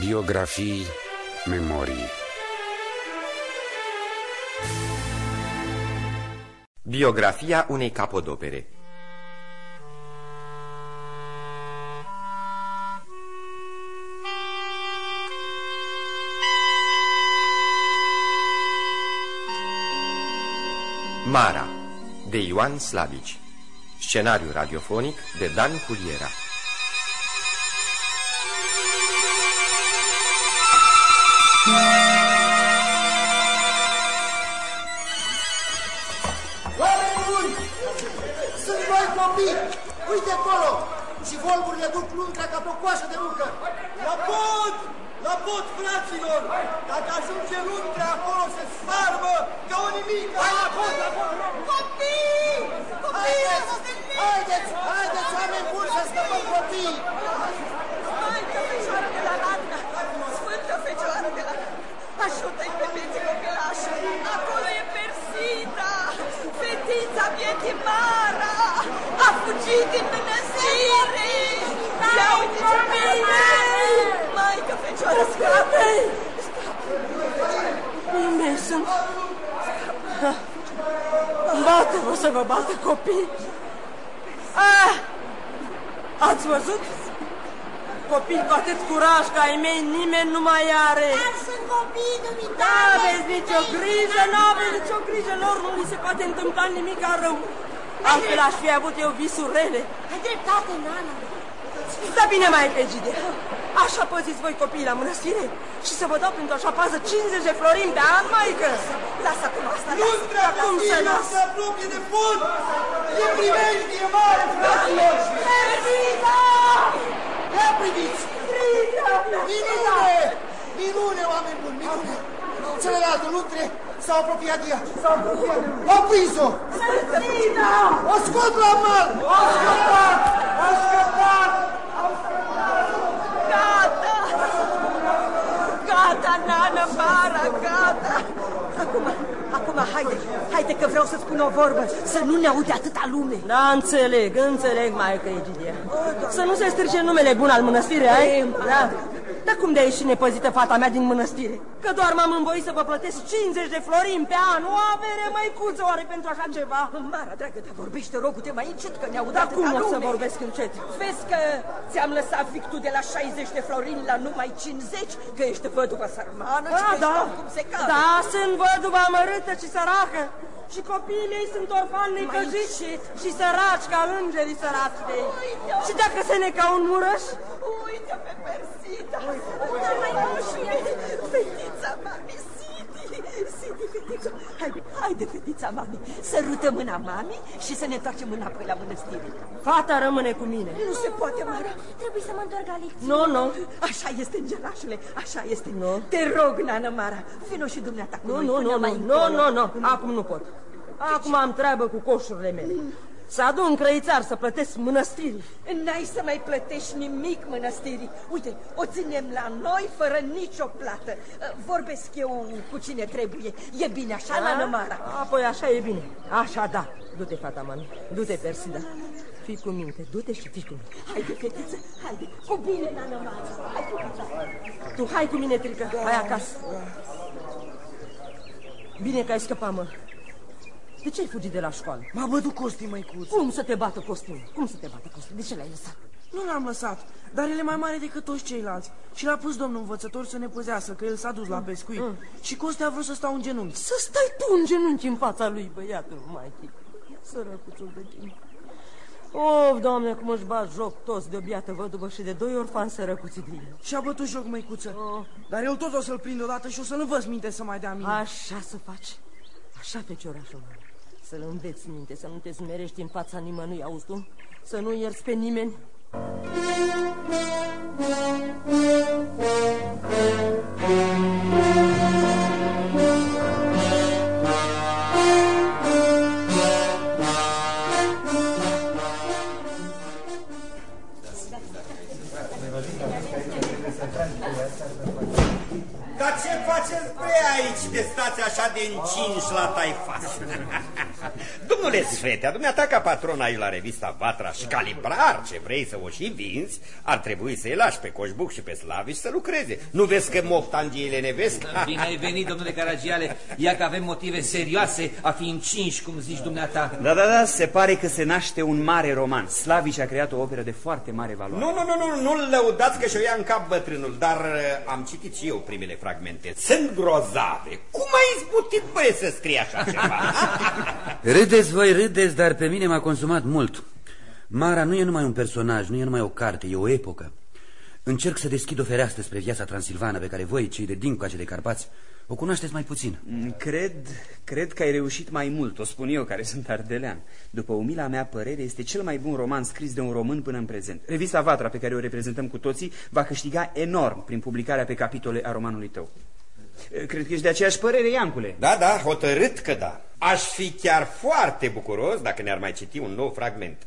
Biografii, memorii. Biografia unei capodopere. Mara de Ioan Slavici. Scenariu radiofonic de Dan Culiera Oameni buni! Sunt noi copii! Uite acolo! Și volburile duc luntra ca pe o coașă de muncă! La pod! La pod, fraților! Dacă ajunge luntra acolo, se sparmă ca o nimică! Hai la pod, la pod! Copii! Copii! Haideți! Haideți, oameni buni, să scăpăm copii! Maică Fecioară de la Ladna! Sfântă Fecioară de la Ajută-i pe bieții copilași! Acolo e Persita! Fetița vieții Mara! A fugit din mănăstire! Ia uite ce bine! Maică Fecioară, scape! Unde sunt? Bată-vă să vă bată copii! Ah! Ați văzut? Copii cu atât curaj ca ai mei nimeni nu mai are. Dar sunt copii, Nu dumitale! aveți nicio grijă, nu aveți nicio grijă, lor nu li se poate întâmpla nimic rău. Altfel aș fi avut eu visuri rele. Ai dreptate, Nana. Da bine, mai pe Gide. Așa păziți voi copiii la mănăstire și să vă dau pentru așa pază 50 de florini pe an, maică. Lasă acum asta! Luntra Cum să copilor las? se apropie de pod! E primejdie mare, fraților! Persita! Ia priviți! Minune! Minune, oameni buni, minune! Celelalte luntre s-au apropiat de ea. S-au apropiat de ea. Au prins-o! Persita! O scot la mal! O scăpat! O scăpat! Gata! Gata, Nana Mara, gata! Acum, acum, haide, haide că vreau să spun o vorbă, să nu ne aude atâta lume. Da, înțeleg, înțeleg, maică Egidia. Să nu se strice numele bun al mănăstirii, ai? Da. Dar cum de a ieșit nepăzită fata mea din mănăstire? Că doar m-am învoit să vă plătesc 50 de florini pe an, o avere măicuță oare pentru așa ceva? Mara, dragă, dar vorbește, rogul-te mai încet, că ne aud Dar atâta cum o lume. să vorbesc încet? Vezi că ți-am lăsat fictul de la 60 de florini la numai 50, că ești văduvă sărmană și Da, că da. ești om cum se cade. Da, sunt văduva amărâtă și săracă. Și copiii mei sunt orfani necăjiți și, și săraci ca îngerii săraci de ei. Uite. Și dacă se ne ca un murăș, Uite pe Persita, uite mai moșule, fetița mami, Sidi, Sidi, fetița, haide, haide, fetița mami, sărută mâna mami și să ne întoarcem înapoi la mănăstire. fata rămâne cu mine. Nu se poate, Mara. Trebuie să mă întorc la lecție. Nu, nu. Așa este, îngerașule, așa este. Nu. Te rog, Nana Mara, vino și dumneata cu Nu, noi nu, până nu, mai nu, nu, încolo. nu, nu, acum nu pot. Acum am treabă cu coșurile mele. Să adun crăițar să plătesc mănăstirii. N-ai să mai plătești nimic mănăstirii. Uite, o ținem la noi fără nicio plată. Vorbesc eu cu cine trebuie. E bine așa, Nana Mara? Apoi așa e bine. Așa, da. Du-te, fata mami. Du-te, Persida. Fii cu minte, du-te și fii cu minte. Haide, fetiță, haide, cu bine, Nana Mara. Hai cu bine. Tu hai cu mine, Trică, hai acasă. Bine că ai scăpat, mă. De ce ai fugit de la școală? M-a bătut Costi, măicuț. Cum să te bată costum? Cum să te bată costum? De ce l-ai lăsat? Nu l-am lăsat, dar el e mai mare decât toți ceilalți. Și l-a pus domnul învățător să ne păzească, că el s-a dus la pescuit. Și Costi a vrut să stau în genunchi. Să stai tu în genunchi în fața lui, băiatul, mai Sărăcuțul de tine. Of, doamne, cum își bat joc toți de o biată văduvă și de doi orfani sărăcuți de el. Și a bătut joc, măicuță. Dar el tot o să-l prind odată și o să nu vă minte să mai dea mine. Așa să faci. Așa, feciorașul meu. Să-l înveți minte, să nu te smerești în fața nimănui, auzi tu? Să nu ierți pe nimeni. Dar aici de stați așa de încinși la taifas? Domnule Sfetea, dumneata ca patron ai la revista Vatra și calibrar ce vrei să o și vinzi, ar trebui să-i lași pe Coșbuc și pe Slavici să lucreze. Nu vezi că moptangiile ne vezi? Bine ai venit, domnule Caragiale. Ia că avem motive serioase a fi încinși, cum zici dumneata. Da, da, da, se pare că se naște un mare roman. Slavici a creat o operă de foarte mare valoare. Nu, nu, nu, nu, nu-l lăudați că și-o ia în cap bătrânul, dar uh, am citit și eu primele fragmente. Sunt grozave. Cum ai izbutit, băie, să scrie așa ceva? Râdeți voi, râdeți, dar pe mine m-a consumat mult. Mara nu e numai un personaj, nu e numai o carte, e o epocă. Încerc să deschid o fereastră spre viața transilvană pe care voi, cei de dincoace de Carpați, o cunoașteți mai puțin. Mm, Cred, cred că ai reușit mai mult, o spun eu care sunt ardelean. După umila mea părere, este cel mai bun roman scris de un român până în prezent. Revista Vatra, pe care o reprezentăm cu toții, va câștiga enorm prin publicarea pe capitole a romanului tău. Cred că ești de aceeași părere, Iancule. Da, da, hotărât că da. Aș fi chiar foarte bucuros dacă ne-ar mai citi un nou fragment.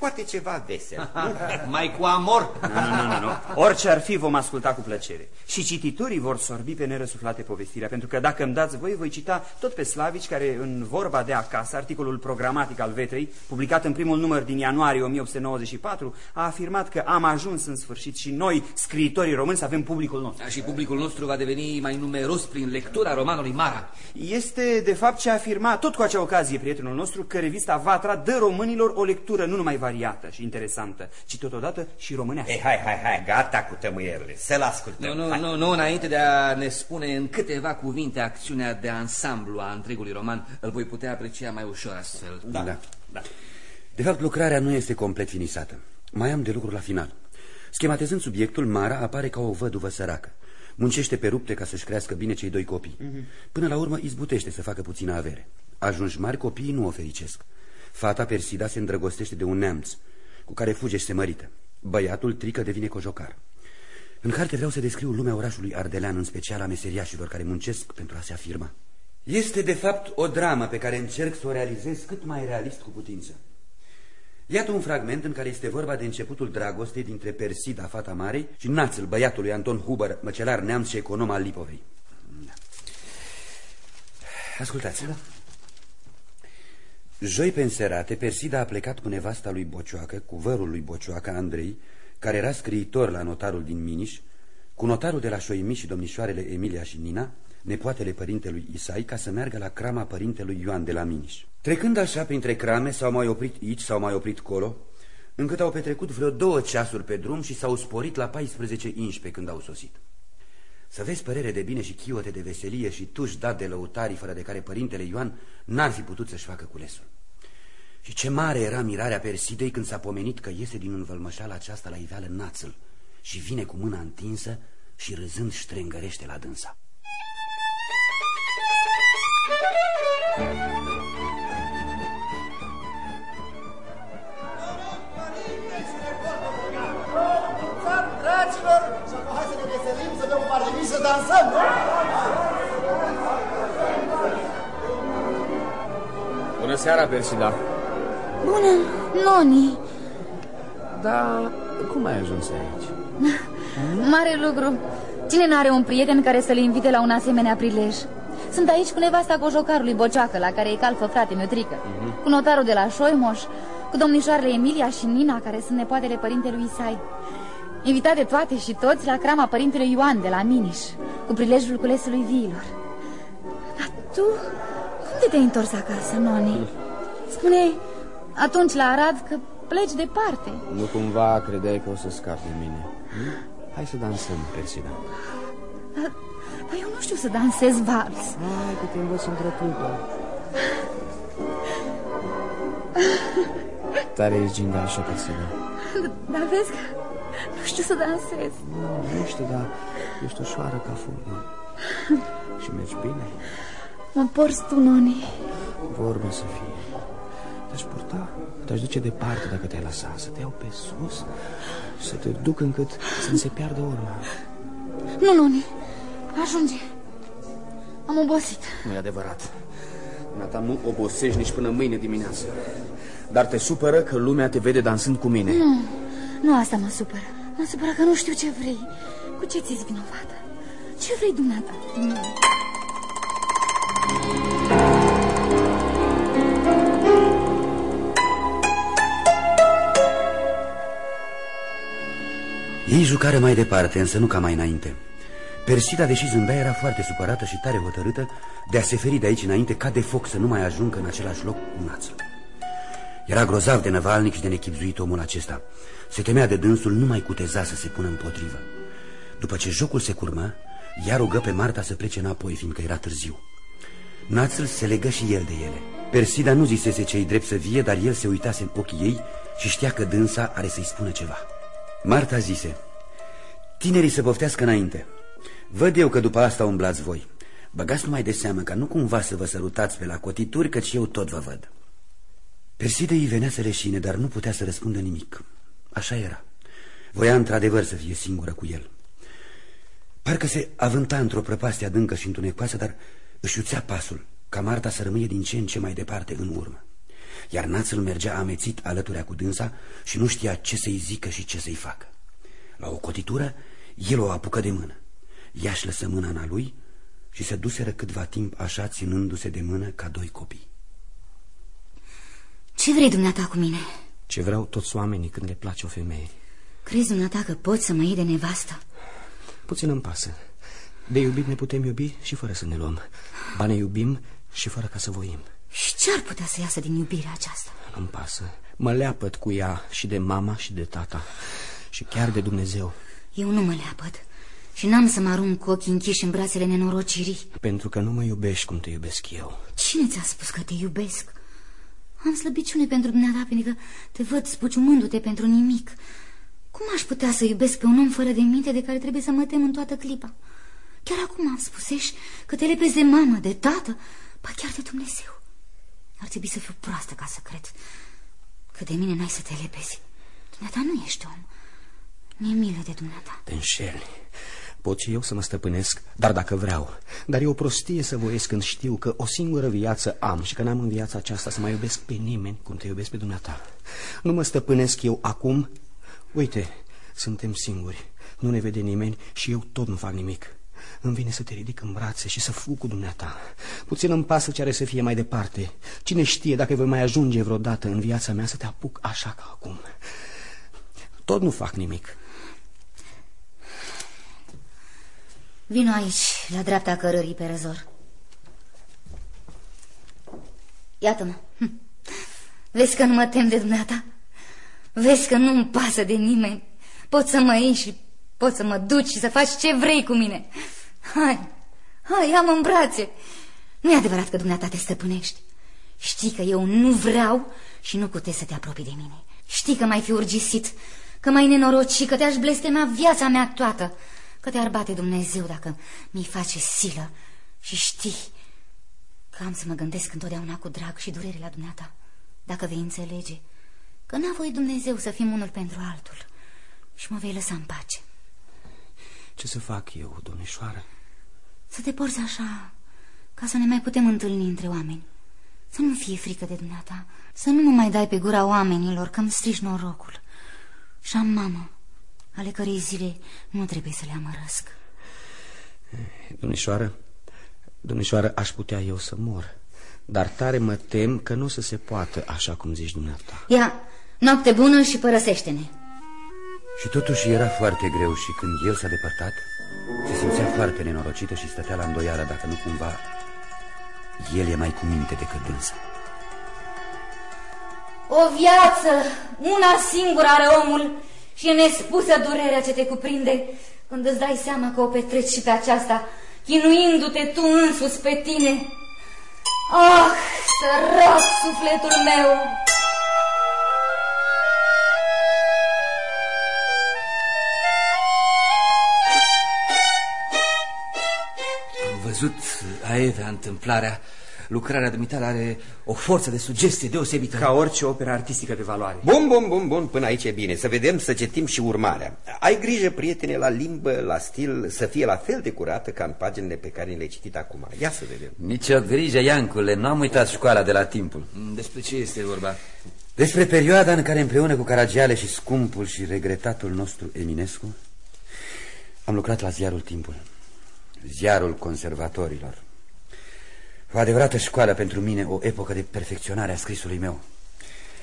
Poate ceva vesel. mai cu amor. Nu, nu, nu, nu. Orice ar fi, vom asculta cu plăcere. Și cititorii vor sorbi pe nerăsuflate povestirea, pentru că dacă îmi dați voi, voi cita tot pe Slavici, care în vorba de acasă, articolul programatic al Vetrei, publicat în primul număr din ianuarie 1894, a afirmat că am ajuns în sfârșit și noi, scriitorii români, să avem publicul nostru. Și publicul nostru va deveni mai numeros prin lectura romanului Mara. Este, de fapt, ce a afirmat, tot cu acea ocazie, prietenul nostru, că revista Vatra dă românilor o lectură nu numai variată și interesantă, ci totodată și românească. Ei, hai, hai, hai, gata cu tămâierile, să-l ascultăm. Nu, nu, Hai. nu, nu, înainte de a ne spune în câteva cuvinte acțiunea de ansamblu a întregului roman, îl voi putea aprecia mai ușor astfel. Da, Da. da. De fapt, lucrarea nu este complet finisată. Mai am de lucru la final. Schematizând subiectul, Mara apare ca o văduvă săracă. Muncește pe rupte ca să-și crească bine cei doi copii. Până la urmă izbutește să facă puțină avere. Ajungi mari, copiii nu o fericesc. Fata Persida se îndrăgostește de un neamț, cu care fuge și se mărită. Băiatul trică devine cojocar. În carte vreau să descriu lumea orașului Ardelean, în special a meseriașilor care muncesc pentru a se afirma. Este, de fapt, o dramă pe care încerc să o realizez cât mai realist cu putință. Iată un fragment în care este vorba de începutul dragostei dintre Persida, fata Marei, și Națel, băiatul lui Anton Huber, măcelar neamț și econom al Lipovei. Da. Ascultați. Da. Joi pe înserate, Persida a plecat cu nevasta lui Bocioacă, cu vărul lui Bocioacă, Andrei, care era scriitor la notarul din Miniș, cu notarul de la Șoimi și domnișoarele Emilia și Nina, nepoatele părintelui Isai, ca să meargă la crama părintelui Ioan de la Miniș. Trecând așa printre crame, s-au mai oprit aici, s-au mai oprit colo, încât au petrecut vreo două ceasuri pe drum și s-au sporit la 14 inși pe când au sosit. Să vezi părere de bine și chiote de veselie și tuși dat de lăutarii fără de care părintele Ioan n-ar fi putut să-și facă culesul. Și ce mare era mirarea Persidei când s-a pomenit că iese din învălmășala aceasta la iveală națul și vine cu mâna întinsă și râzând ștrengărește la dânsa. Dragilor, dansăm, nu? Bună seara, Persida. Bună, Noni. Da, cum ai ajuns aici? Mare lucru. Cine n-are un prieten care să-l invite la un asemenea prilej? Sunt aici cu nevasta cojocarului Bocioacă, la care e calfă frate meu trică, cu notarul de la Șoimoș, cu domnișoarele Emilia și Nina, care sunt nepoatele părintelui Isai. Invitate toate și toți la crama părintelui Ioan de la Miniș, cu prilejul culesului viilor. Dar tu, cum de te-ai întors acasă, Noni? Spune atunci la Arad că pleci departe. Nu cumva credeai că o să scapi de mine? Hm? Hai să dansăm, Persida. Dar, dar eu nu știu să dansez vals. Hai că te învăț într-o clipă. Tare ești gingașă, Persida. Dar vezi că nu știu să dansez. Nu, nu știu, dar ești ușoară ca fulgul. Și mergi bine. Mă porți tu, Noni. Vorba să fie. Te-aș purta, te-aș duce departe dacă te-ai lăsa, să te iau pe sus, să te duc încât să-mi se piardă urma. Nu, Noni. Ajunge. Am obosit. Nu e adevărat. Dumneata nu obosești nici până mâine dimineață. Dar te supără că lumea te vede dansând cu mine. Nu, nu asta mă supără. Mă supără că nu știu ce vrei. Cu ce ți-ești vinovată? Ce vrei dumneata? Ei jucară mai departe, însă nu ca mai înainte. Persida, deși zâmbea, era foarte supărată și tare hotărâtă de a se feri de aici înainte ca de foc să nu mai ajungă în același loc cu națul. Era grozav de năvalnic și de nechipzuit omul acesta. Se temea de dânsul, nu mai cuteza să se pună împotrivă. După ce jocul se curmă, ea rugă pe Marta să plece înapoi, fiindcă era târziu. Națul se legă și el de ele. Persida nu zisese ce-i drept să vie, dar el se uitase în ochii ei și știa că dânsa are să-i spună ceva. Marta zise, tinerii să poftească înainte. Văd eu că după asta umblați voi. Băgați numai de seamă ca nu cumva să vă sărutați pe la cotituri, căci eu tot vă văd. Perside îi venea să leșine, dar nu putea să răspundă nimic. Așa era. Voia într-adevăr să fie singură cu el. Parcă se avânta într-o prăpastie adâncă și întunecoasă, dar își uțea pasul, ca Marta să rămâie din ce în ce mai departe în urmă. Iar națul mergea amețit alăturea cu dânsa și nu știa ce să-i zică și ce să-i facă. La o cotitură, el o apucă de mână. Ea își lăsă mâna în a lui și se duseră câtva timp așa ținându-se de mână ca doi copii. Ce vrei dumneata cu mine? Ce vreau toți oamenii când le place o femeie. Crezi dumneata că poți să mă iei de nevastă? Puțin îmi pasă. De iubit ne putem iubi și fără să ne luăm. Ba ne iubim și fără ca să voim. Și ce ar putea să iasă din iubirea aceasta? Nu-mi pasă. Mă leapăt cu ea și de mama și de tata. Și chiar de Dumnezeu. Eu nu mă leapăt. Și n-am să mă arunc cu ochii închiși în brațele nenorocirii. Pentru că nu mă iubești cum te iubesc eu. Cine ți-a spus că te iubesc? Am slăbiciune pentru dumneata, pentru că te văd spuciumându-te pentru nimic. Cum aș putea să iubesc pe un om fără de minte de care trebuie să mă tem în toată clipa? Chiar acum am spusești că te lepezi de mamă, de tată, ba chiar de Dumnezeu. Ar trebui să fiu proastă ca să cred că de mine n-ai să te lepezi. Dumneata nu ești om. Mi-e milă de dumneata. Te înșeli. Pot și eu să mă stăpânesc, dar dacă vreau. Dar e o prostie să voiesc când știu că o singură viață am și că n-am în viața aceasta să mai iubesc pe nimeni cum te iubesc pe dumneata. Nu mă stăpânesc eu acum. Uite, suntem singuri. Nu ne vede nimeni și eu tot nu fac nimic. Îmi vine să te ridic în brațe și să fug cu dumneata. Puțin îmi pasă ce are să fie mai departe. Cine știe dacă voi mai ajunge vreodată în viața mea să te apuc așa ca acum. Tot nu fac nimic. Vino aici, la dreapta cărării pe răzor. Iată-mă. Hm. Vezi că nu mă tem de dumneata? Vezi că nu-mi pasă de nimeni? Poți să mă iei și poți să mă duci și să faci ce vrei cu mine. Hai, hai, am în brațe. Nu e adevărat că dumneata te stăpânești. Știi că eu nu vreau și nu puteți să te apropii de mine. Știi că mai fi urgisit, că mai nenoroci, că te-aș blestema viața mea toată că te-ar bate Dumnezeu dacă mi-i face silă și știi că am să mă gândesc întotdeauna cu drag și durere la dumneata, dacă vei înțelege că n-a voit Dumnezeu să fim unul pentru altul și mă vei lăsa în pace. Ce să fac eu, domnișoară? Să te porți așa, ca să ne mai putem întâlni între oameni. Să nu fie frică de dumneata, să nu mă mai dai pe gura oamenilor că îmi strici norocul. Și am mamă, ale cărei zile nu trebuie să le amărăsc. Domnișoară, domnișoară, aș putea eu să mor, dar tare mă tem că nu să se poată așa cum zici dumneata. Ia, noapte bună și părăsește-ne. Și totuși era foarte greu și când el s-a depărtat, se simțea foarte nenorocită și stătea la îndoială dacă nu cumva el e mai cu minte decât dânsa. O viață, una singură are omul și e nespusă durerea ce te cuprinde când îți dai seama că o petreci și pe aceasta, chinuindu-te tu însus pe tine. Ah, sărac sufletul meu! Am văzut aievea întâmplarea lucrarea dumitale are o forță de sugestie deosebită. Ca orice operă artistică de valoare. Bun, bun, bun, bun, până aici e bine. Să vedem, să citim și urmarea. Ai grijă, prietene, la limbă, la stil, să fie la fel de curată ca în paginile pe care le-ai citit acum. Ia să vedem. Nici o grijă, Iancule, n-am uitat școala de la timpul. Despre ce este vorba? Despre perioada în care împreună cu Caragiale și scumpul și regretatul nostru Eminescu am lucrat la ziarul Timpul, ziarul conservatorilor. O adevărată școală pentru mine, o epocă de perfecționare a scrisului meu.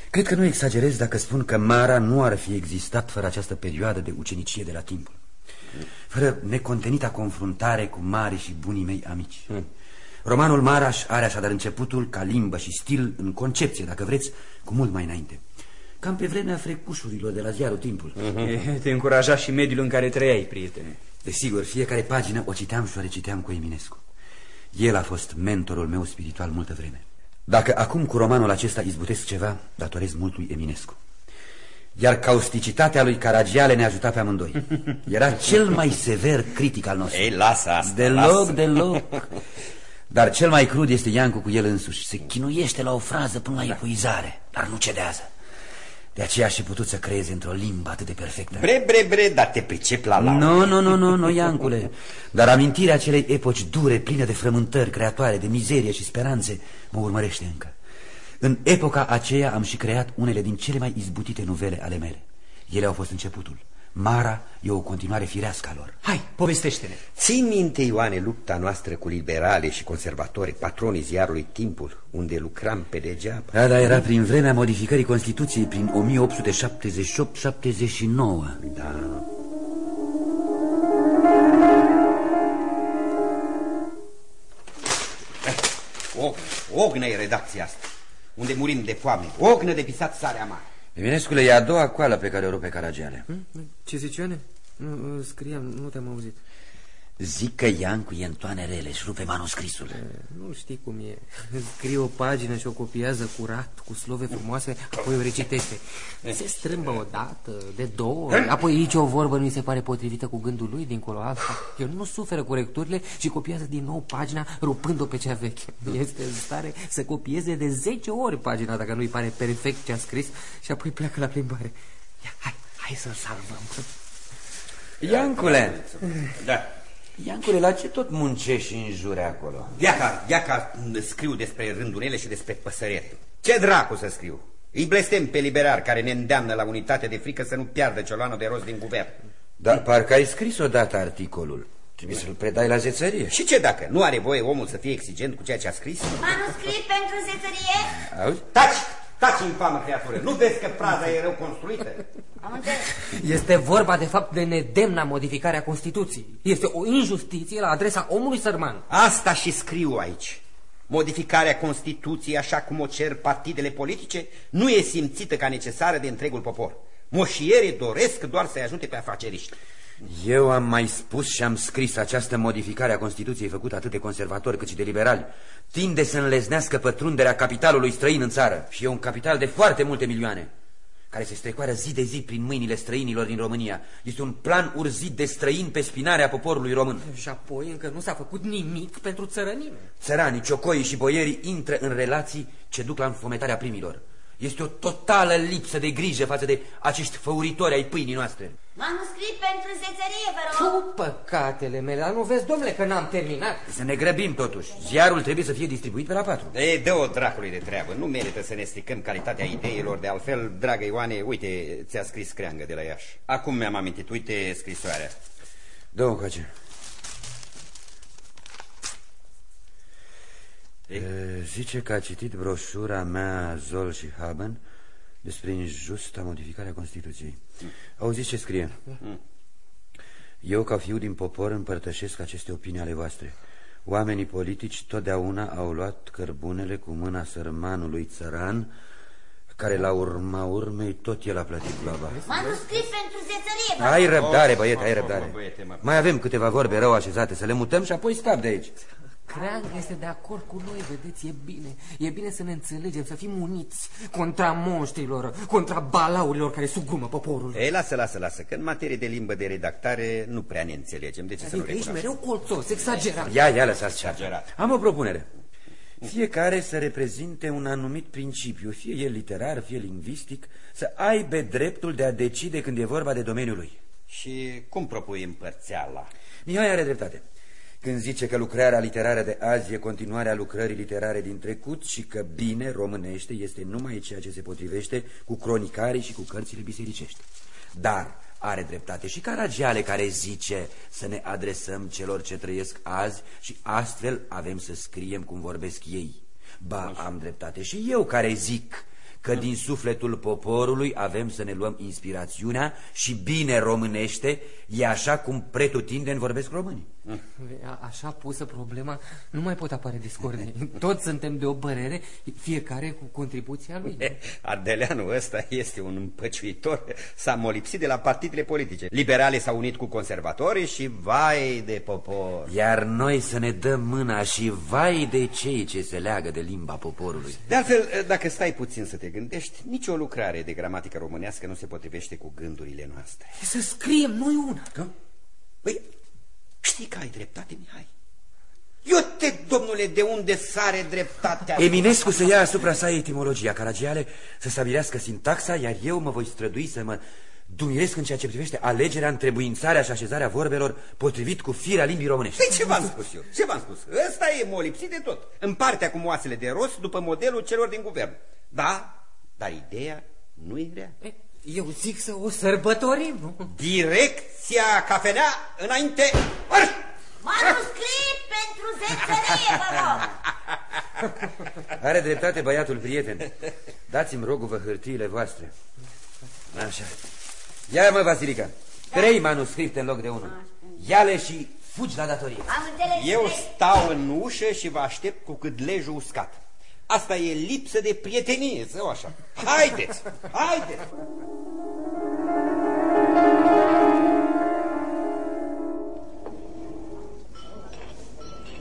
Cred că nu exagerez dacă spun că Mara nu ar fi existat fără această perioadă de ucenicie de la timpul. Fără necontenita confruntare cu mari și bunii mei amici. Hmm. Romanul Maraș are așadar începutul ca limbă și stil în concepție, dacă vreți, cu mult mai înainte. Cam pe vremea frecușurilor de la ziarul Timpul. Uh -huh. Te încuraja și mediul în care trăiai, prietene. Desigur, fiecare pagină o citeam și o reciteam cu Eminescu. El a fost mentorul meu spiritual multă vreme. Dacă acum cu romanul acesta izbutesc ceva, datorez mult lui Eminescu. Iar causticitatea lui Caragiale ne ajuta pe amândoi. Era cel mai sever critic al nostru. Ei, lasă asta, Deloc, lasă. deloc. Dar cel mai crud este Iancu cu el însuși. Se chinuiește la o frază până la epuizare, dar nu cedează. De aceea și putut să creeze într-o limbă atât de perfectă. Bre, bre, bre, dar te pricep la la. Nu, nu, nu, nu, nu, Iancule. Dar amintirea acelei epoci dure, pline de frământări creatoare, de mizerie și speranțe, mă urmărește încă. În epoca aceea am și creat unele din cele mai izbutite novele ale mele. Ele au fost începutul. Mara e o continuare firească a lor. Hai, povestește-ne. Țin minte, Ioane, lupta noastră cu liberale și conservatori, patronii ziarului Timpul, unde lucram pe degeaba. Da, da, era prin vremea modificării Constituției, prin 1878-79. Da. Ognă, ognă e redacția asta, unde murim de foame. Ognă de pisat sarea mare. Eminescule, e a doua coală pe care o rupe Caragiale. Ce zici, Ioane? Nu, scriam, nu te-am auzit. Zic că Iancu e în toane rele și rupe manuscrisul. Nu știi cum e. Scrie o pagină și o copiază curat, cu slove frumoase, apoi o recitește. Se strâmbă o dată, de două ori, apoi aici o vorbă nu mi se pare potrivită cu gândul lui, dincolo alta. El nu suferă corecturile și copiază din nou pagina, rupând-o pe cea veche. Este în stare să copieze de 10 ori pagina, dacă nu-i pare perfect ce a scris, și apoi pleacă la plimbare. Ia, hai, hai să-l salvăm. Iancule! Da. Iancule, la ce tot muncești în jure acolo? Ia ca, ia ca scriu despre rândunele și despre păsăriere. Ce dracu să scriu? Îi blestem pe liberar care ne îndeamnă la unitate de frică să nu piardă ciolanul de rost din guvern. Dar parcă ai scris odată articolul. Trebuie să-l predai la zețărie. Și ce dacă? Nu are voie omul să fie exigent cu ceea ce a scris? Manuscrit pentru zețărie? Auzi? Taci! Taci, infamă creatură! Nu vezi că praza e rău construită? Am înțeles. Este vorba de fapt de nedemna modificarea Constituției. Este o injustiție la adresa omului sărman. Asta și scriu aici. Modificarea Constituției, așa cum o cer partidele politice, nu e simțită ca necesară de întregul popor. Moșierii doresc doar să-i ajute pe afaceriști. Eu am mai spus și am scris această modificare a Constituției făcută atât de conservatori cât și de liberali. Tinde să înleznească pătrunderea capitalului străin în țară și e un capital de foarte multe milioane care se strecoară zi de zi prin mâinile străinilor din România. Este un plan urzit de străini pe spinarea poporului român. Și apoi încă nu s-a făcut nimic pentru țărănime. Țăranii, ciocoii și boierii intră în relații ce duc la înfometarea primilor. Este o totală lipsă de grijă față de acești făuritori ai pâinii noastre. Manuscrit pentru zețărie, vă rog. Tu, păcatele mele, dar nu vezi, domnule, că n-am terminat. Să ne grăbim totuși. Ziarul trebuie să fie distribuit pe la patru. E, dă-o dracului de treabă. Nu merită să ne stricăm calitatea ideilor. De altfel, dragă Ioane, uite, ți-a scris creangă de la Iași. Acum mi-am amintit, uite scrisoarea. Dă-o coace. E, zice că a citit broșura mea Zol și Haben despre injusta modificarea Constituției. Auziți ce scrie? Eu, ca fiu din popor, împărtășesc aceste opinii ale voastre. Oamenii politici totdeauna au luat cărbunele cu mâna sărmanului țăran, care la urma urmei tot el a plătit glaba. Manuscrit pentru zețărie, vă rog. Ai răbdare, băiete, ai Oh, oh, răbdare. oh, băiete, mă. Mai avem câteva vorbe rău așezate, să le mutăm și apoi scap de aici. Creangă este de acord cu noi, vedeți, e bine. E bine să ne înțelegem, să fim uniți contra monștrilor, contra balaurilor care sugrumă poporul. Ei, lasă, lasă, lasă, că în materie de limbă de redactare nu prea ne înțelegem. De ce să nu Adică ești recunoaștem? mereu colțos, exagerat. Ia, ia, lăsați cearta. Exagerat. Am o propunere. Fiecare să reprezinte un anumit principiu, fie el literar, fie lingvistic, să aibă dreptul de a decide când e vorba de domeniul lui. Și cum propui împărțeala? Mihai are dreptate. Când zice că lucrarea literară de azi e continuarea lucrării literare din trecut și că bine românește este numai ceea ce se potrivește cu cronicarii și cu cărțile bisericești. Dar are dreptate și Caragiale care zice să ne adresăm celor ce trăiesc azi și astfel avem să scriem cum vorbesc ei. Ba, am dreptate și eu care zic că din sufletul poporului avem să ne luăm inspirațiunea și bine românește e așa cum pretutindeni vorbesc românii. A, așa pusă problema, nu mai pot apare discordii. Toți suntem de o părere, fiecare cu contribuția lui. Ardeleanu ăsta este un împăciuitor. S-a molipsit de la partidele politice. Liberale s-au unit cu conservatorii și vai de popor. Iar noi să ne dăm mâna și vai de cei ce se leagă de limba poporului. De altfel, dacă stai puțin să te gândești, nicio lucrare de gramatică românească nu se potrivește cu gândurile noastre. Să scriem noi una. Da? Păi, știi că ai dreptate, Mihai? Eu te, domnule, de unde sare dreptatea? Eminescu să ia asupra sa etimologia caragiale, să stabilească sintaxa, iar eu mă voi strădui să mă dumiresc în ceea ce privește alegerea, întrebuințarea și așezarea vorbelor potrivit cu firea limbii românești. Păi ce v-am spus eu? Ce v-am spus? Ăsta e molipsit de tot. În partea cu moasele de rost după modelul celor din guvern. Da, dar ideea nu e rea. Eu zic să o sărbătorim, nu? Direcția cafenea înainte, marș! Manuscrit pentru zețărie, vă rog! Are dreptate băiatul prieten. Dați-mi roguvă hârtiile voastre. Așa. Ia mă, Vasilica, trei manuscripte în loc de unul. Ia-le și fugi la datorie. Am înțeles. Eu stau în ușă și vă aștept cu cât lejul uscat. Asta e lipsă de prietenie, sau așa. Haideți, haideți!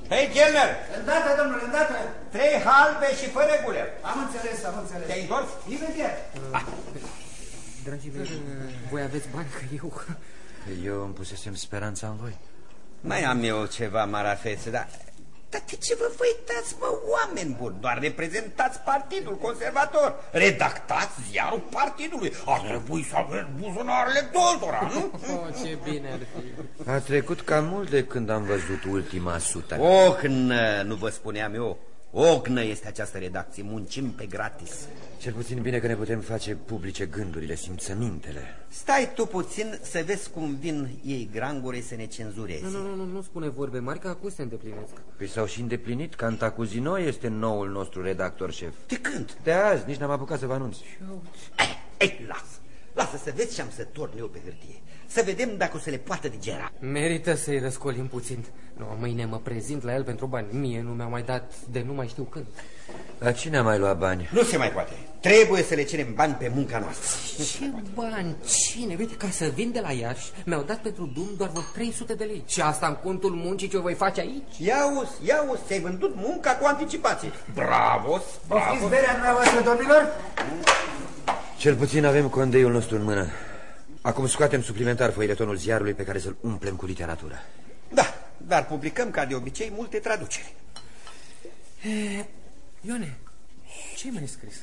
Hei, Gelner! Îndată, domnule, îndată! Trei halbe și fără guler. Am înțeles, am înțeles. Te-ai întors? Imediat. Dragii mei, voi aveți bani că eu... Eu îmi pusesem speranța în voi. Mai am eu ceva marafețe, dar... Dar de ce vă uitați, mă, oameni buni? Doar reprezentați Partidul Conservator. Redactați ziarul partidului. Ar trebui să aveți buzunarele dozora, nu? Oh, ce bine ar fi. A trecut cam mult de când am văzut ultima sută. Ochnă, nu vă spuneam eu. Ochnă este această redacție, muncim pe gratis. Cel puțin bine că ne putem face publice gândurile, simțămintele. Stai tu puțin să vezi cum vin ei grangure să ne cenzureze. Nu, nu, nu, nu spune vorbe mari, că acum se îndeplinesc. Păi s-au și îndeplinit, Cantacuzino este noul nostru redactor șef. De când? De azi, nici n-am apucat să vă anunț. Ei, ei, lasă, lasă să vezi ce am să torn eu pe hârtie. Să vedem dacă o să le poată digera. Merită să-i răscolim puțin. Nu, mâine mă prezint la el pentru bani. Mie nu mi-a mai dat de nu mai știu când. La cine a mai luat bani? Nu se mai poate. Trebuie să le cerem bani pe munca noastră. Ce bani? Cine? Uite, ca să vin de la Iași, mi-au dat pentru drum doar vreo 300 de lei. Și asta în contul muncii ce o voi face aici? Ia uzi, ia uzi, ți-ai vândut munca cu anticipație. Bravo, bravo. Poftiți berea dumneavoastră, domnilor? Cel puțin avem condeiul nostru în mână. Acum scoatem suplimentar foiletonul ziarului pe care să-l umplem cu literatură. Da, dar publicăm ca de obicei multe traduceri. E, Ione, ce mai scris?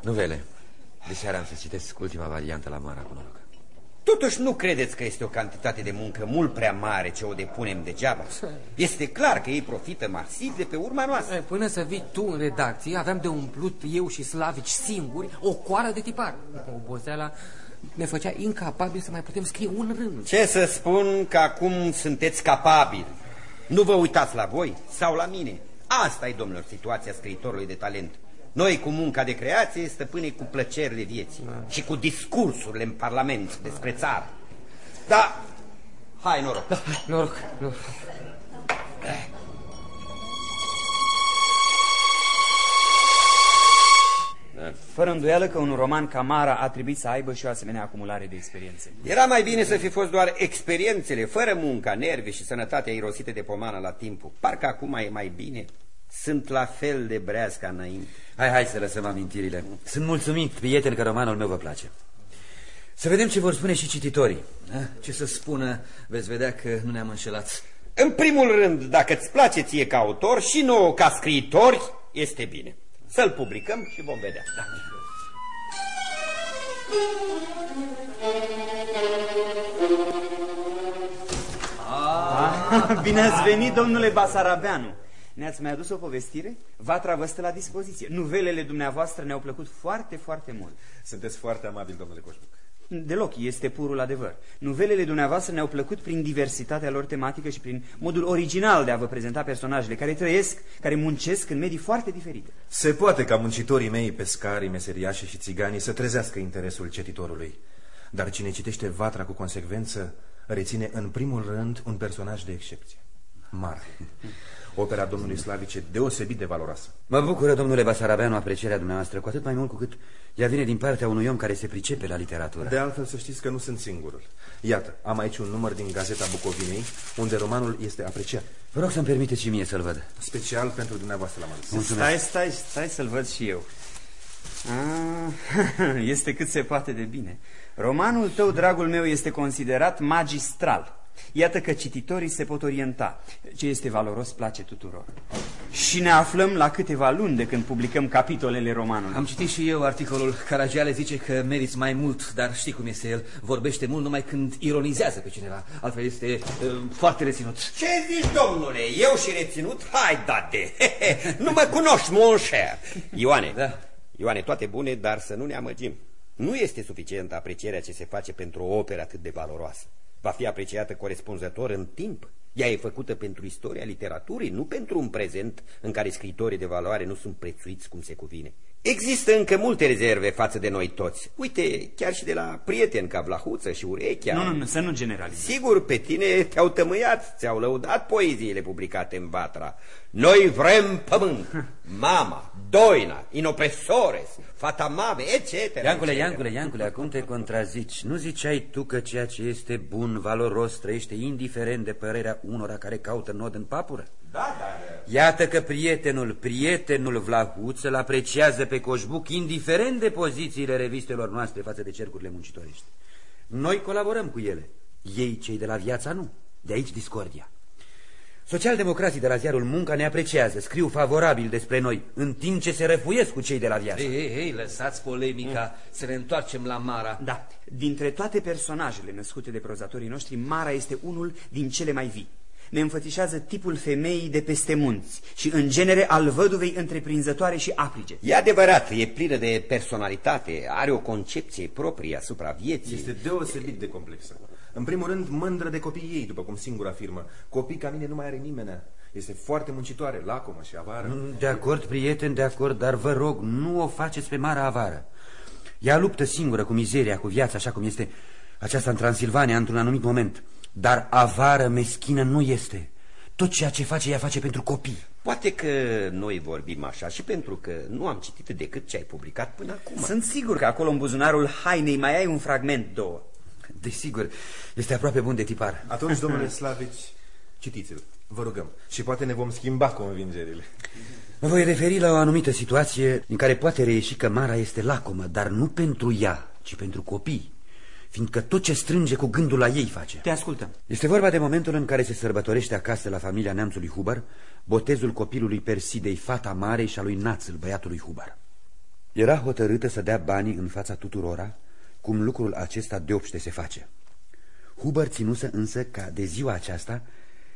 Novele. De seara am să citesc ultima variantă la Mara cu noroc. Totuși nu credeți că este o cantitate de muncă mult prea mare ce o depunem degeaba? Este clar că ei profită masiv de pe urma noastră. E, Până să vii tu în redacție, aveam de umplut eu și Slavici singuri o coară de tipar. Oboseala ne făcea incapabil să mai putem scrie un rând. Ce să spun că acum sunteți capabili? Nu vă uitați la voi sau la mine. Asta e, domnilor, situația scriitorului de talent. Noi cu munca de creație stăpâne cu plăcerile vieții Da. și cu discursurile în Parlament despre țară. Da, hai noroc. Da, noroc, noroc. Fără îndoială că un roman ca Mara a trebuit să aibă și o asemenea acumulare de experiențe. Era mai bine să fi fost doar experiențele, fără munca, nervi și sănătatea irosite de pomană la timpul. Parcă acum e mai bine. Sunt la fel de breaz ca înainte. Hai, hai să lăsăm amintirile. Sunt mulțumit, prieten, că romanul meu vă place. Să vedem ce vor spune și cititorii. Ah, Ce să spună, veți vedea că nu ne-am înșelat. În primul rând, dacă îți place ție ca autor și nouă ca scriitori, este bine. Să-l publicăm și vom vedea. Da. Ah, bine ați venit, domnule Basarabeanu. Ne-ați mai adus o povestire? Vatra vă stă la dispoziție. Nuvelele dumneavoastră ne-au plăcut foarte, foarte mult. Sunteți foarte amabil, domnule Coșbuc. Deloc, este purul adevăr. Nuvelele dumneavoastră ne-au plăcut prin diversitatea lor tematică și prin modul original de a vă prezenta personajele care trăiesc, care muncesc în medii foarte diferite. Se poate ca muncitorii mei, pescarii, meseriași și țiganii să trezească interesul cititorului. Dar cine citește Vatra cu consecvență, reține în primul rând un personaj de excepție. Mare. Opera domnului Slavice deosebit de valoroasă. Mă bucură, domnule Basarabeanu, aprecierea dumneavoastră, cu atât mai mult cu cât ea vine din partea unui om care se pricepe la literatură. De altfel să știți că nu sunt singurul. Iată, am aici un număr din Gazeta Bucovinei, unde romanul este apreciat. Vă rog să-mi permiteți și mie să-l văd. Special pentru dumneavoastră l-am adus. Stai, stai, stai să-l văd și eu. Ah, este cât se poate de bine. Romanul tău, dragul meu, este considerat magistral. Iată că cititorii se pot orienta. Ce este valoros place tuturor. Și ne aflăm la câteva luni de când publicăm capitolele romanului. Am citit și eu articolul. Caragiale zice că meriți mai mult, dar știi cum este el. Vorbește mult numai când ironizează pe cineva. Altfel este uh, foarte reținut. Ce zici, domnule? Eu și reținut? Hai, date! nu mă cunoști, mon cher. Ioane, da. Ioane, toate bune, dar să nu ne amăgim. Nu este suficientă aprecierea ce se face pentru o operă atât de valoroasă. Va fi apreciată corespunzător în timp. Ea e făcută pentru istoria literaturii, nu pentru un prezent în care scritorii de valoare nu sunt prețuiți cum se cuvine. Există încă multe rezerve față de noi toți. Uite, chiar și de la prieteni ca Vlahuță și Urechea. Nu, nu, nu, să nu generalizăm. Sigur, pe tine te-au tămâiat, ți-au lăudat poeziile publicate în Batra. Noi vrem pământ, mama, doina, inopresores, fata mave, etc. Iancule, etc. Iancule, Iancule, acum te contrazici. Nu ziceai tu că ceea ce este bun, valoros, trăiește indiferent de părerea unora care caută nod în papură? Da, da, Iată că prietenul, prietenul Vlahuț îl apreciază pe Coșbuc indiferent de pozițiile revistelor noastre față de cercurile muncitorești. Noi colaborăm cu ele, ei cei de la viața nu, de aici discordia. Socialdemocrații de la ziarul Munca ne apreciază, scriu favorabil despre noi, în timp ce se răfuiesc cu cei de la viață. Hei, hei, hei, lăsați polemica, mm. să ne întoarcem la Mara. Da, dintre toate personajele născute de prozatorii noștri, Mara este unul din cele mai vii. Ne înfățișează tipul femeii de peste munți și, în genere, al văduvei întreprinzătoare și aprige. E adevărat, e plină de personalitate, are o concepție proprie asupra vieții. Este deosebit de complexă. În primul rând, mândră de copiii ei, după cum singur afirmă. Copii ca mine nu mai are nimeni. Este foarte muncitoare, lacomă și avară. De acord, prieten, de acord, dar vă rog, nu o faceți pe mare avară. Ea luptă singură cu mizeria, cu viața, așa cum este aceasta în Transilvania, într-un anumit moment. Dar avară meschină nu este. Tot ceea ce face, ea face pentru copii. Poate că noi vorbim așa și pentru că nu am citit decât ce ai publicat până acum. Sunt sigur că acolo în buzunarul hainei mai ai un fragment, două. Desigur, este aproape bun de tipar. Atunci, domnule Slavici, citiți-l, vă rugăm. Și poate ne vom schimba convingerile. Mă voi referi la o anumită situație în care poate reieși că Mara este lacomă, dar nu pentru ea, ci pentru copii fiindcă tot ce strânge cu gândul la ei face. Te ascultăm. Este vorba de momentul în care se sărbătorește acasă la familia neamțului Hubar botezul copilului Persidei, fata mare și a lui Națel, băiatului Hubar. Era hotărâtă să dea banii în fața tuturora, cum lucrul acesta deopște se face. Huber ținuse însă ca de ziua aceasta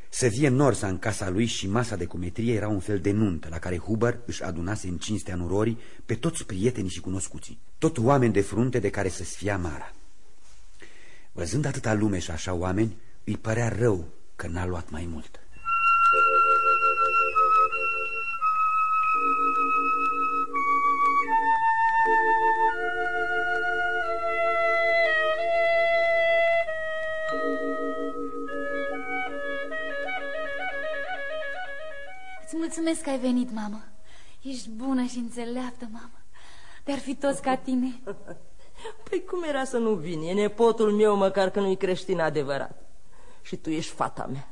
să vie Norsa în casa lui și masa de cumetrie era un fel de nuntă la care Huber își adunase în cinstea nurorii pe toți prietenii și cunoscuții, tot oameni de frunte de care să sfia Mara. Văzând atâta lume și așa oameni, îi părea rău că n-a luat mai mult. Îți mulțumesc că ai venit, mamă. Ești bună și înțeleaptă, mamă. Dar fi toți ca tine. Păi cum era să nu vin? E nepotul meu, măcar că nu-i creștin adevărat. Și tu ești fata mea.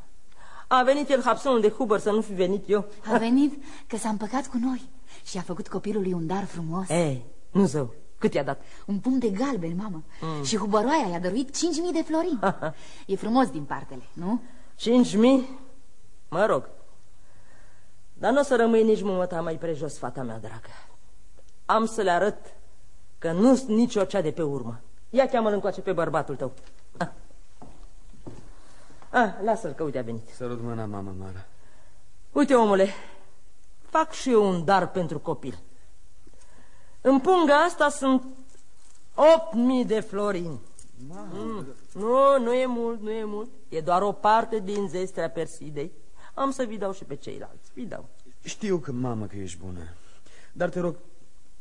A venit el, Hapsonul de Huber, să nu fi venit eu? A venit că s-a împăcat cu noi și a făcut copilului un dar frumos. Ei, nu zău. Cât i-a dat? Un pumn de galben, mamă. Mm. Și Hubăroaia i-a dăruit 5.000 de florini. e frumos din partele, nu? 5.000? Mă rog. Dar nu o să rămâi nici mămăta mai prejos, fata mea dragă. Am să le arăt că nu sunt nicio cea de pe urmă. Ia cheamă-l încoace pe bărbatul tău. Ah, ah lasă-l că uite a venit. Sărut mâna, mama Mara. Uite, omule, fac și eu un dar pentru copil. În punga asta sunt 8.000 de florini. Mm. Nu, nu e mult, nu e mult. E doar o parte din zestrea Persidei. Am să vi dau și pe ceilalți. Vi dau. Știu că, mamă, că ești bună. Dar te rog,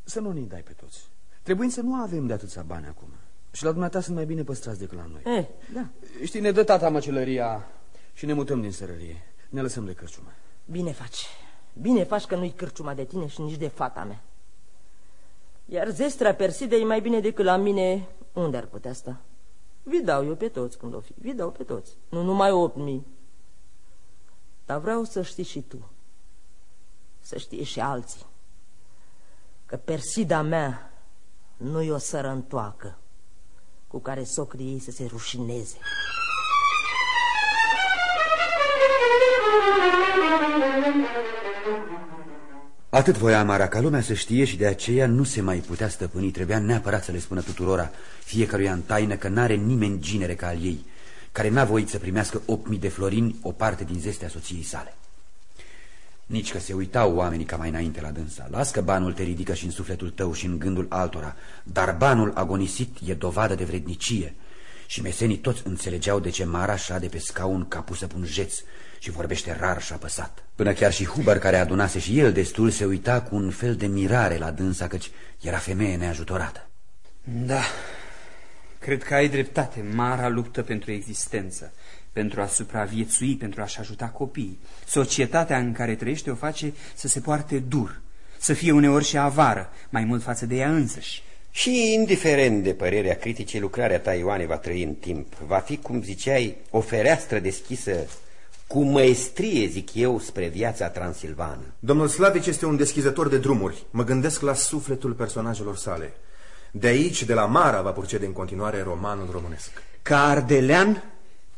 să nu ne dai pe toți. Trebuie să nu avem de atâția bani acum. Și la dumneata sunt mai bine păstrați decât la noi. Eh, da. Știi, ne dă tata măcelăria și ne mutăm din sărărie. Ne lăsăm de cărciumă. Bine faci. Bine faci că nu-i cârciuma de tine și nici de fata mea. Iar zestrea Persidei mai bine decât la mine, unde ar putea sta? Vi dau eu pe toți când o fi. Vi dau pe toți. Nu numai opt mii. Dar vreau să știi și tu. Să știe și alții. Că Persida mea nu-i o sărăntoacă cu care socrii ei să se rușineze. Atât voia Amara ca lumea să știe și de aceea nu se mai putea stăpâni. Trebuia neapărat să le spună tuturora, fiecăruia în taină, că n-are nimeni ginere ca al ei, care n-a voit să primească 8.000 de florini, o parte din zestea soției sale. Nici că se uitau oamenii ca mai înainte la dânsa. Las că banul te ridică și în sufletul tău și în gândul altora, dar banul agonisit e dovadă de vrednicie. Și mesenii toți înțelegeau de ce Mara șade pe scaun ca pusă pe un jeț și vorbește rar și apăsat. Până chiar și Huber, care adunase și el destul, se uita cu un fel de mirare la dânsa, căci era femeie neajutorată. Da, cred că ai dreptate. Mara luptă pentru existență, pentru a supraviețui, pentru a-și ajuta copiii. Societatea în care trăiește o face să se poarte dur, să fie uneori și avară, mai mult față de ea însăși. Și indiferent de părerea criticii, lucrarea ta, Ioane, va trăi în timp. Va fi, cum ziceai, o fereastră deschisă cu măestrie, zic eu, spre viața transilvană. Domnul Slavici este un deschizător de drumuri. Mă gândesc la sufletul personajelor sale. De aici, de la Mara, va procede în continuare romanul românesc. Ca ardelean,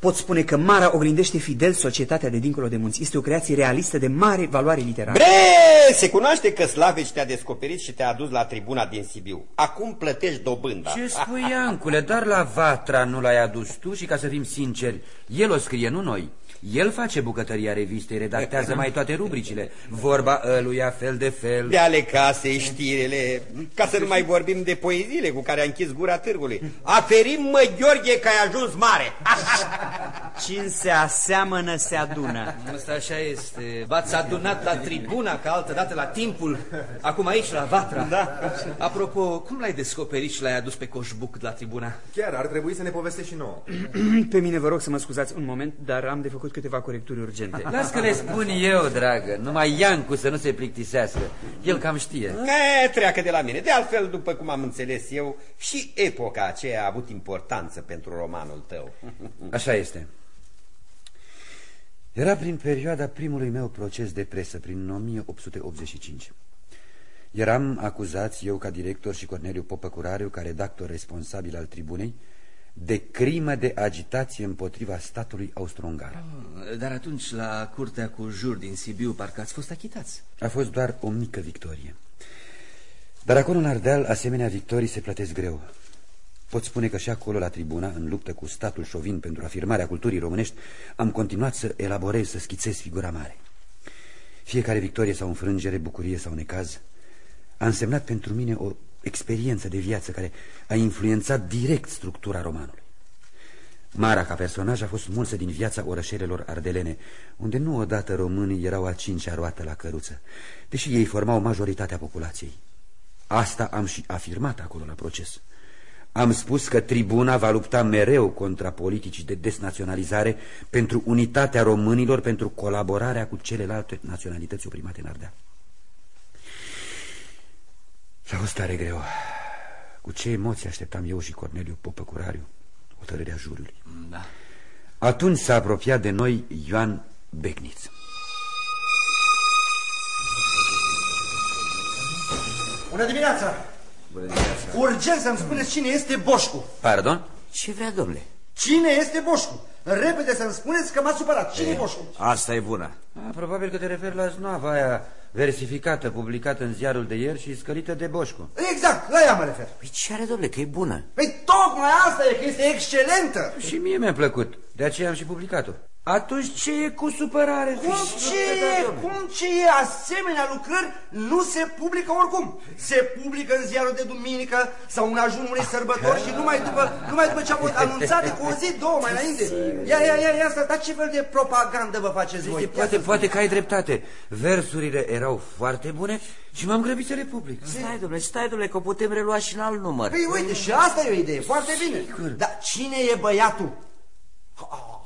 pot spune că Mara oglindește fidel societatea de dincolo de munți. Este o creație realistă de mare valoare literară. Bre, se cunoaște că Slavici te-a descoperit și te-a adus la tribuna din Sibiu. Acum plătești dobânda. Ce spui, Iancule, dar la Vatra nu l-ai adus tu și ca să fim sinceri, el o scrie, nu noi. El face bucătăria revistei, redactează mai toate rubricile. Vorba ăluia fel de fel. De ale casei, știrile, ca să nu mai vorbim de poeziile cu care a închis gura târgului. Aferim, mă, Gheorghe, că ai ajuns mare. Cine se aseamănă, se adună. Asta așa este. V-ați adunat la tribuna, ca altă dată la timpul, acum aici, la Vatra. Da. Apropo, cum l-ai descoperit și l-ai adus pe coșbuc la tribuna? Chiar, ar trebui să ne povestești și nouă. Pe mine vă rog să mă scuzați un moment, dar am de făcut câteva corecturi urgente. Las că le spun eu, dragă, numai Iancu să nu se plictisească. El cam știe. Că treacă de la mine. De altfel, după cum am înțeles eu, și epoca aceea a avut importanță pentru romanul tău. Așa este. Era prin perioada primului meu proces de presă, prin 1885. Eram acuzați, eu ca director și Corneliu Popăcurariu, ca redactor responsabil al tribunei, de crimă de agitație împotriva statului austro-ungar. Oh, dar atunci, la curtea cu jur din Sibiu, parcă ați fost achitați. A fost doar o mică victorie. Dar acolo, în Ardeal, asemenea victorii se plătesc greu. Pot spune că și acolo, la tribuna, în luptă cu statul șovin pentru afirmarea culturii românești, am continuat să elaborez, să schițez figura mare. Fiecare victorie sau înfrângere, bucurie sau necaz, a însemnat pentru mine o experiență de viață care a influențat direct structura romanului. Mara, ca personaj, a fost multă din viața orășelelor ardelene, unde nu odată românii erau a cincea roată la căruță, deși ei formau majoritatea populației. Asta am și afirmat acolo la proces. Am spus că tribuna va lupta mereu contra politicii de desnaționalizare pentru unitatea românilor, pentru colaborarea cu celelalte naționalități oprimate în Ardeal. Și a fost tare greu. Cu ce emoții așteptam eu și Corneliu Popăcurariu hotărârea juriului. Da. Atunci s-a apropiat de noi Ioan Becniț. Bună dimineața! Bună dimineața! Urgent să-mi spuneți cine este Boșcu. Pardon? Ce vrea, domnule? Cine este Boșcu? Repede să-mi spuneți că m-a supărat. Cine e Boșcu? Asta e bună. A, probabil că te referi la znava aia versificată, publicată în ziarul de ieri și scălită de Boșcu. Exact, la ea mă refer. Păi ce are, domnule, că e bună? Păi tocmai asta e, că este excelentă. Și mie mi-a plăcut, de aceea am și publicat-o. Atunci ce e cu supărare? Cum ce e, cum ce e, asemenea lucrări nu se publică oricum. Se publică în ziarul de duminică sau în ajunul unei sărbători și numai după Numai după ce a fost anunțată cu o zi, două mai înainte. Ia, ia, ia, ia asta, dar ce fel de propagandă vă faceți voi? Poate, poate că ai dreptate. Versurile erau foarte bune și m-am grăbit să le public. Stai, domnule, stai, domnule, că putem relua și în alt număr. Păi uite, și asta e o idee, foarte bine. Dar cine e băiatul?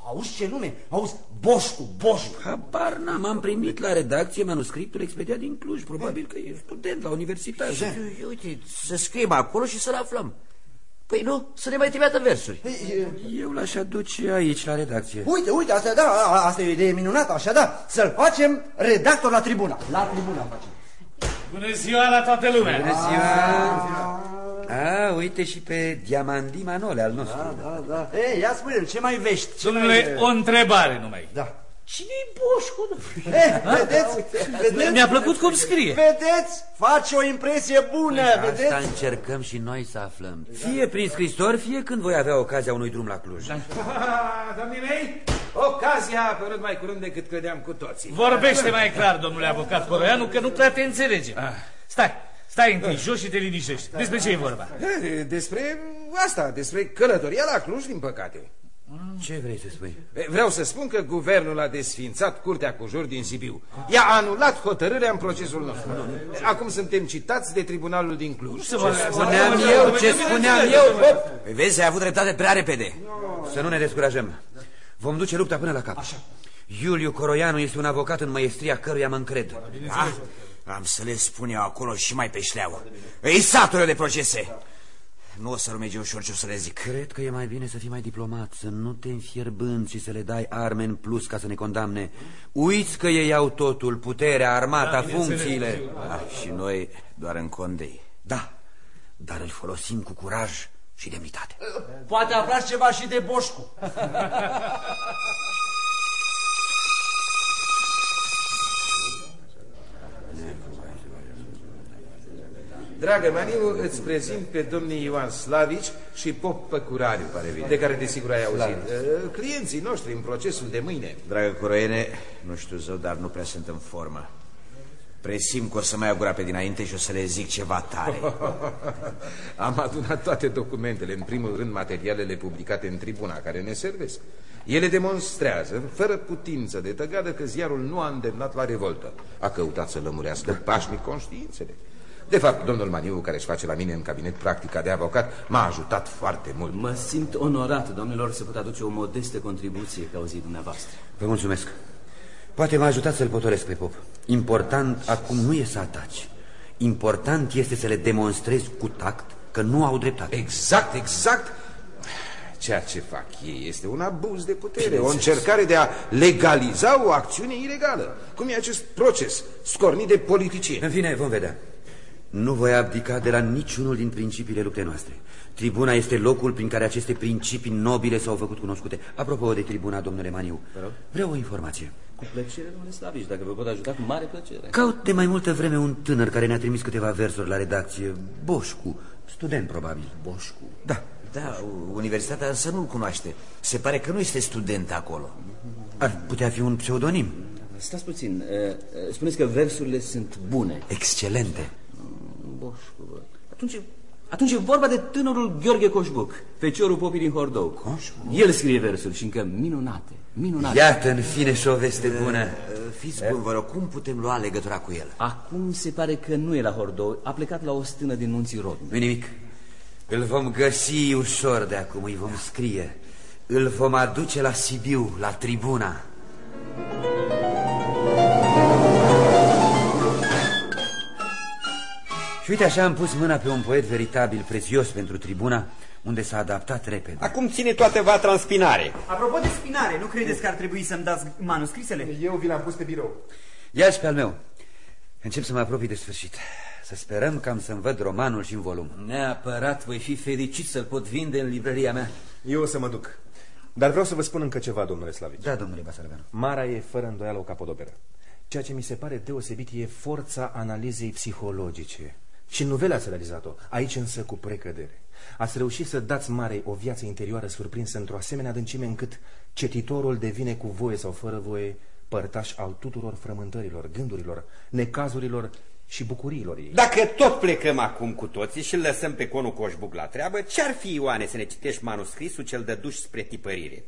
Auzi ce nume? Auzi, Boșcu, Boșcu. Habar n-am, am primit la redacție manuscriptul expediat din Cluj. Probabil că e student la universitate. Uite, să scriem acolo și să-l aflăm. Păi nu, să ne mai trimită versuri. Eu l-aș aduce aici, la redacție. Uite, uite, asta, da, asta e o idee minunată, așa da. Să-l facem redactor la tribuna. La tribuna facem. Bună ziua la toată lumea! Bună ziua! A, uite și pe Diamandi Manole al nostru. Da, da, da. Ei, ia spune ce mai vești? Ce Domnule, mai... o întrebare numai. Da. Cine-i Boșcu? Eh, vedeți? vedeți? Mi-a plăcut cum scrie. Vedeți? Face o impresie bună, vedeți? Asta încercăm și noi să aflăm. Fie prin scrisori, fie când voi avea ocazia unui drum la Cluj. Domnii mei, ocazia a apărut mai curând decât credeam cu toții. Vorbește mai clar, domnule avocat Coroianu, că nu prea te înțelegem. Stai, stai întâi jos și te liniștești. Despre ce e vorba? Eh, Despre asta, despre călătoria la Cluj, din păcate. Ce vrei să spui? Eh, Vreau să spun că guvernul a desfințat Curtea cu Jur din Sibiu. I-a anulat hotărârea în procesul nostru. Acum suntem citați de tribunalul din Cluj. Ce spuneam eu, ce spuneam eu? Păi vezi, ai avut dreptate prea repede. Să nu ne descurajăm. Vom duce lupta până la cap. Iuliu Coroianu este un avocat în măiestria căruia mă încred. Ah, am să le spun eu acolo și mai pe șleau. Ei, satură de procese. Nu o să rumege ușor ce o să le zic. Cred că e mai bine să fii mai diplomat, să nu te înfierbânți și să le dai arme în plus ca să ne condamne. Uiți că ei au totul, puterea, armata, Da, funcțiile. Ah, și noi doar în condei. Da, dar îl folosim cu curaj și demnitate. Poate aflați ceva și de Boșcu. Dragă Maniu, îți prezint pe domnii Ioan Slavici și Pop Păcurariu, pare bine, de care desigur ai auzit. Eh, Clienții noștri în procesul de mâine. Dragă Coroiene, nu știu zău, dar nu prea sunt în formă. Presim că o să mai agura pe dinainte și o să le zic ceva tare. Am adunat toate documentele, în primul rând materialele publicate în tribuna care ne servesc. Ele demonstrează, fără putință de tăgadă, că ziarul nu a îndemnat la revoltă. A căutat să lămurească pașnic conștiințele. De fapt, domnul Maniu, care își face la mine în cabinet practica de avocat, m-a ajutat foarte mult. Mă simt onorat, domnilor, să pot aduce o modestă contribuție ca o zi dumneavoastră. Vă mulțumesc. Poate mă ajutați să-l potolesc pe pop. Important acum nu e să ataci. Important este să le demonstrezi cu tact că nu au dreptate. Exact, exact. Ceea ce fac ei este un abuz de putere, o încercare de a legaliza o acțiune ilegală. Cum e acest proces scornit de politicieni? În fine, vom vedea. Nu voi abdica de la niciunul din principiile luptei noastre. Tribuna este locul prin care aceste principii nobile s-au făcut cunoscute. Apropo de tribuna, domnule Maniu, vreau o informație. Cu plăcere, domnule Slavici, dacă vă pot ajuta, cu mare plăcere. Caut de mai multă vreme un tânăr care ne-a trimis câteva versuri la redacție. Boșcu, student probabil. Boșcu? Da. Da, universitatea însă nu-l cunoaște. Se pare că nu este student acolo. Ar putea fi un pseudonim. Stați puțin, eh, eh, spuneți că versurile sunt bune. Excelente. Boșcu, bă. Atunci, atunci e vorba de tânărul Gheorghe Coșbuc, feciorul popii din Hordou. Coșbuc? El scrie versuri și încă minunate, minunate. Iată, în fine, și o veste bună. Fiți bun, vă rog, cum putem lua legătura cu el? Acum se pare că nu e la Hordou, a plecat la o stână din Munții Rodni. nu nimic. Îl vom găsi ușor de acum, îi vom scrie. Îl vom aduce la Sibiu, la tribuna. Și uite așa am pus mâna pe un poet veritabil, prețios pentru tribuna, unde s-a adaptat repede. Acum ține toată vatra în spinare. Apropo de spinare, nu credeți că ar trebui să-mi dați manuscrisele? Eu vi l-am pus pe birou. Ia și pe al meu. Încep să mă apropii de sfârșit. Să sperăm că am să-mi văd romanul și în volum. Neapărat voi fi fericit să-l pot vinde în librăria mea. Eu o să mă duc. Dar vreau să vă spun încă ceva, domnule Slavici. Da, domnule Basarveanu. Mara e fără îndoială o capodoperă. Ceea ce mi se pare deosebit e forța analizei psihologice. Și în novele ați realizat-o, aici însă cu precădere. Ați reușit să dați Marei o viață interioară surprinsă într-o asemenea adâncime încât cetitorul devine cu voie sau fără voie părtaș al tuturor frământărilor, gândurilor, necazurilor și bucuriilor ei. Dacă tot plecăm acum cu toții și îl lăsăm pe conul Coșbuc la treabă, ce-ar fi, Ioane, să ne citești manuscrisul cel de duș spre tipărire?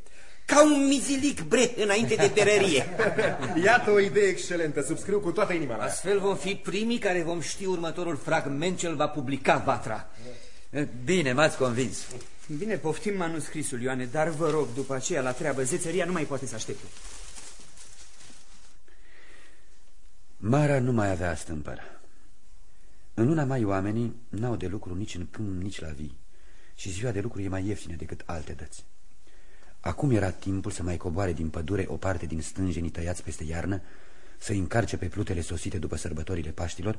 Ca un mizilic bre înainte de terărie. Iată o idee excelentă, subscriu cu toată inima la ea. Astfel vom fi primii care vom ști următorul fragment ce va publica Vatra. Bine, m-ați convins. Bine, poftim manuscrisul, Ioane, dar vă rog, după aceea, la treabă, zețăria nu mai poate să aștepte. Mara nu mai avea stâmpăr. În luna mai oamenii n-au de lucru nici în câmp, nici la vii și ziua de lucru e mai ieftină decât alte dăți. Acum era timpul să mai coboare din pădure o parte din stânjenii tăiați peste iarnă, să-i încarce pe plutele sosite după sărbătorile Paștilor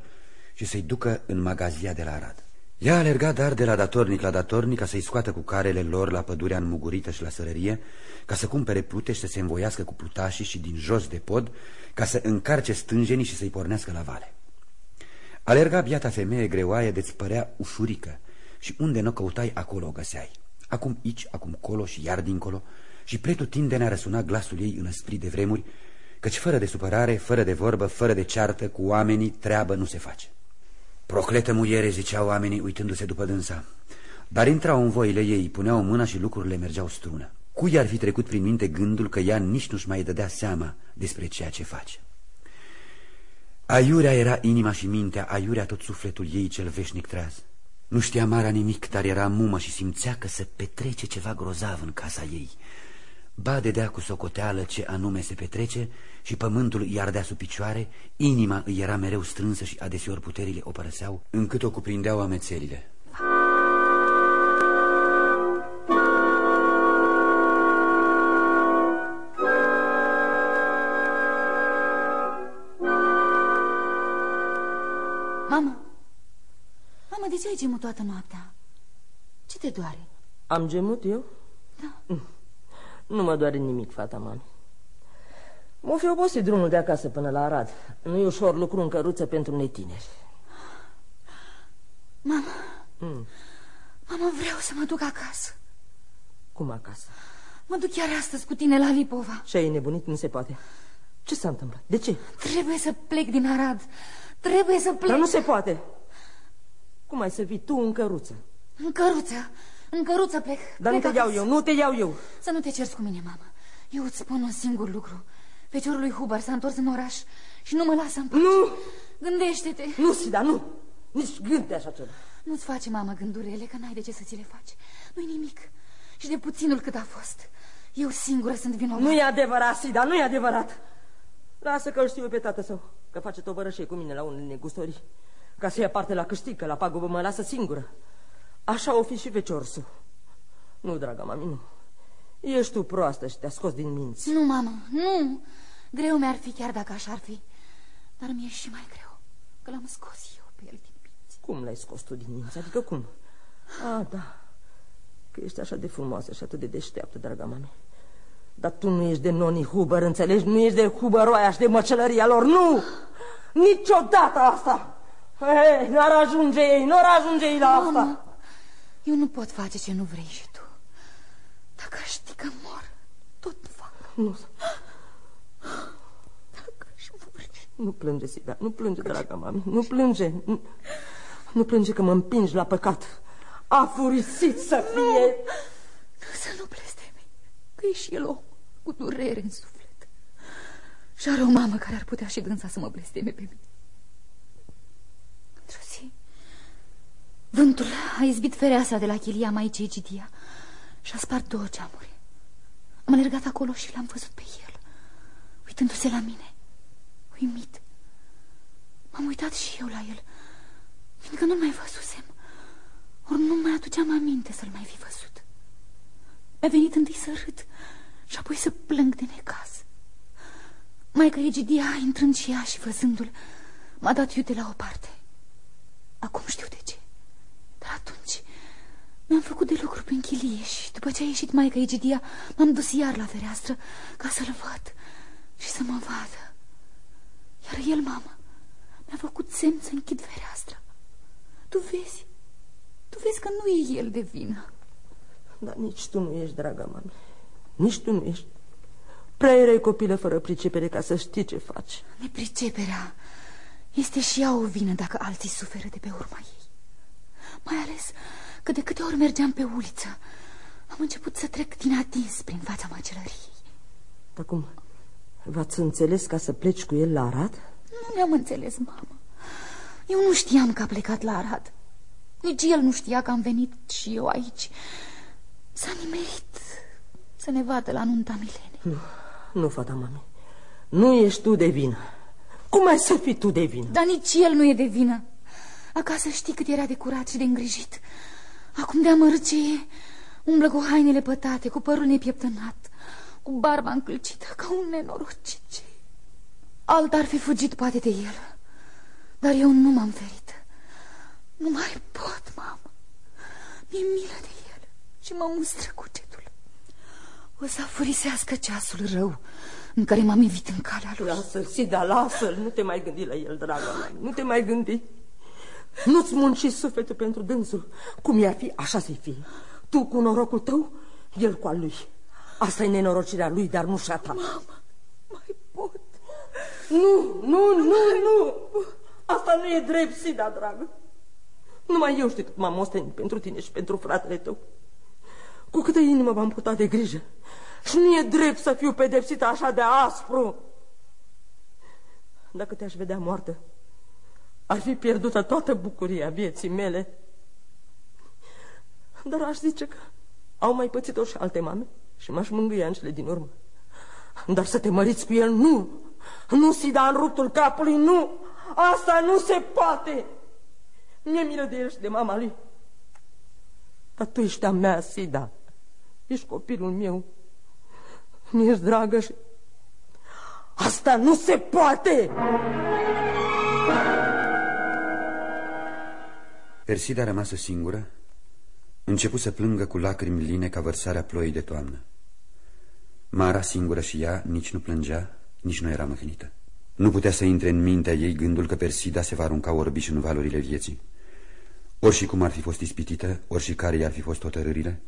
și să-i ducă în magazia de la Arad. Ea alerga dar de la datornic la datornic ca să-i scoată cu carele lor la pădurea înmugurită și la sărărie, ca să cumpere plute și să se învoiască cu plutașii și din jos de pod, ca să încarce stânjenii și să-i pornească la vale. Alerga biata femeie greoaie de-ți părea ușurică și unde nu căutai, acolo o găseai. Acum aici, acum colo și iar dincolo și pretutindene a răsuna glasul ei înăsprit de vremuri, căci fără de supărare, fără de vorbă, fără de ceartă, cu oamenii treabă nu se face. Procletă muiere, ziceau oamenii uitându-se după dânsa. Dar intrau în voile ei, puneau mâna și lucrurile mergeau strună. Cui ar fi trecut prin minte gândul că ea nici nu-și mai dădea seama despre ceea ce face? Aiurea era inima și mintea, aiurea tot sufletul ei cel veșnic treaz. Nu știa Mara nimic, dar era mumă și simțea că se petrece ceva grozav în casa ei. Ba dea cu socoteală ce anume se petrece și pământul îi ardea sub picioare, inima îi era mereu strânsă și adeseori puterile o părăseau, încât o cuprindeau amețelile. Mamă, mamă, de ce ai gemut toată noaptea? Ce te doare? Am gemut eu? Da. Nu mă doare nimic, fata mami. M-o fi obosit drumul de acasă până la Arad. Nu e ușor lucru în căruță pentru netineri. Mamă, Mm. mamă, vreau să mă duc acasă. Cum acasă? Mă duc chiar astăzi cu tine la Lipova. Și ai nebunit? Nu se poate. Ce s-a întâmplat? De ce? Trebuie să plec din Arad. Trebuie să plec. Dar nu se poate. Cum ai să vii tu în căruță? În căruță. În căruță plec. Dar plec nu te iau acasă. eu, nu te iau eu. Să nu te cerți cu mine, mamă. Eu îți spun un singur lucru. Feciorul lui Huber s-a întors în oraș și nu mă lasă în pace. Nu! Gândește-te. Nu, Sida, nu! Nici gând de așa ceva. Nu-ți face, mamă, gândurile, că n-ai de ce să ți le faci. Nu-i nimic. Și de puținul cât a fost. Eu singură sunt vinovată. Nu e adevărat, Sida, nu e adevărat. Lasă că îl știu eu pe tată său, că face tovărășie cu mine la unele negustorii. Ca să ia parte la câștig, că la pagubă mă lasă singură. Așa o fi și fecior său. Nu, draga mami, nu. Ești tu proastă și te-a scos din minți. Nu, mamă, nu. Greu mi-ar fi chiar dacă așa ar fi. Dar mi-e și mai greu, că l-am scos eu pe el din minți. Cum l-ai scos tu din minți? Adică cum? Ah, da. Că ești așa de frumoasă și atât de deșteaptă, draga mami. Dar tu nu ești de noni Huber, înțelegi? Nu ești de Huberoaia și de măcelăria lor, nu! Niciodată asta! Hei, n-ar ajunge ei, n-ar ajunge ei la asta! Mamă, eu nu pot face ce nu vrei și tu. Dacă știi că mor, tot fac. Nu. Nu plânge, Sida, nu plânge, draga mami, nu plânge. Nu, nu plânge că mă împingi la păcat. A furisit să fie... Să nu blesteme, că e și el om cu durere în suflet. Și are o mamă care ar putea și dânsa să mă blesteme pe mine. Într-o zi, vântul a izbit fereastra de la chilia Maicii Egidia și a spart două geamuri. Am alergat acolo și l-am văzut pe el, uitându-se la mine, uimit. M-am uitat și eu la el, fiindcă nu-l mai văzusem, ori nu mai aduceam aminte să-l mai fi văzut. Mi-a venit întâi să râd și apoi să plâng de necaz. Maica Egidia, intrând și ea și văzându-l, m-a dat iute la o parte. Acum știu de ce. Dar atunci mi-am făcut de lucru prin chilie și după ce a ieșit Maica Egidia, m-am dus iar la fereastră ca să-l văd și să mă vadă. Iar el, mamă, mi-a făcut semn să închid fereastra. Tu vezi, tu vezi că nu e el de vină. Dar nici tu nu ești, draga mami. Nici tu nu ești. Prea erai copilă fără pricepere ca să știi ce faci. Nepriceperea Este și ea o vină dacă alții suferă de pe urma ei. Mai ales că de câte ori mergeam pe uliță, am început să trec din atins prin fața măcelăriei. Dar cum? V-ați înțeles ca să pleci cu el la Arad? Nu ne-am înțeles, mamă. Eu nu știam că a plecat la Arad. Nici el nu știa că am venit și eu aici. S-a nimerit să ne vadă la nunta Milene. Nu, nu, fata mami. Nu ești tu de vină. Cum ai să fii tu de vină? Dar nici el nu e de vină. Acasă știi cât era de curat și de îngrijit. Acum de amărât ce e, umblă cu hainele pătate, cu părul nepieptănat, cu barba încălcită, ca un nenorocit. Alt ar fi fugit poate de el, dar eu nu m-am ferit. Nu mai pot, mamă. Mi-e milă de el și mă mustră cugetul. O să furisească ceasul rău în care m-am evit în calea lui. Lasă-l, Sida, lasă-l. Nu te mai gândi la el, dragă mea. Nu te mai gândi. Nu-ți munci sufletul pentru dânsul. Cum i-ar fi, așa să-i fie. Tu cu norocul tău, el cu al lui. Asta e nenorocirea lui, dar nu și a ta. Mama, mai pot. Nu, nu, nu, nu. Asta nu e drept, Sida, dragă. Numai eu știu cât m-am ostenit pentru tine și pentru fratele tău. Cu câtă inimă v-am purtat de grijă. Și nu e drept să fiu pedepsită așa de aspru. Dacă te-aș vedea moartă, ar fi pierdută toată bucuria vieții mele. Dar aș zice că au mai pățit-o și alte mame și m-aș mângâia în cele din urmă. Dar să te măriți cu el, nu! Nu, Sida, în ruptul capului, nu! Asta nu se poate! Mi-e milă de el și de mama lui. Dar tu ești a mea, Sida. Ești copilul meu. Mi-ești dragă și... Asta nu se poate! Persida rămasă singură, început să plângă cu lacrimi line ca vărsarea ploii de toamnă. Mara, singură și ea, nici nu plângea, nici nu era măhnită. Nu putea să intre în mintea ei gândul că Persida se va arunca orbiș în valurile vieții. Ori și cum ar fi fost ispitită, ori și care i-ar fi fost hotărârile,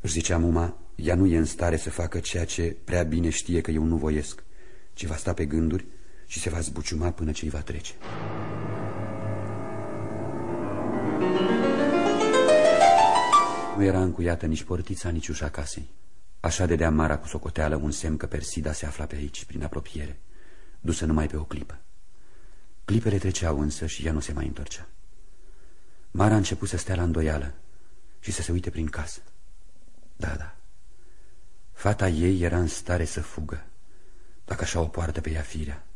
își zicea muma, ea nu e în stare să facă ceea ce prea bine știe că eu nu voiesc, ci va sta pe gânduri și se va zbuciuma până ce îi va trece. Nu era încuiată nici portița, nici ușa casei. Așa de Mara cu socoteală un semn că Persida se afla pe aici, prin apropiere, dusă numai pe o clipă. Clipele treceau însă și ea nu se mai întorcea. Mara a început să stea la îndoială și să se uite prin casă. Da, da. Fata ei era în stare să fugă, dacă așa o poartă pe ea firea,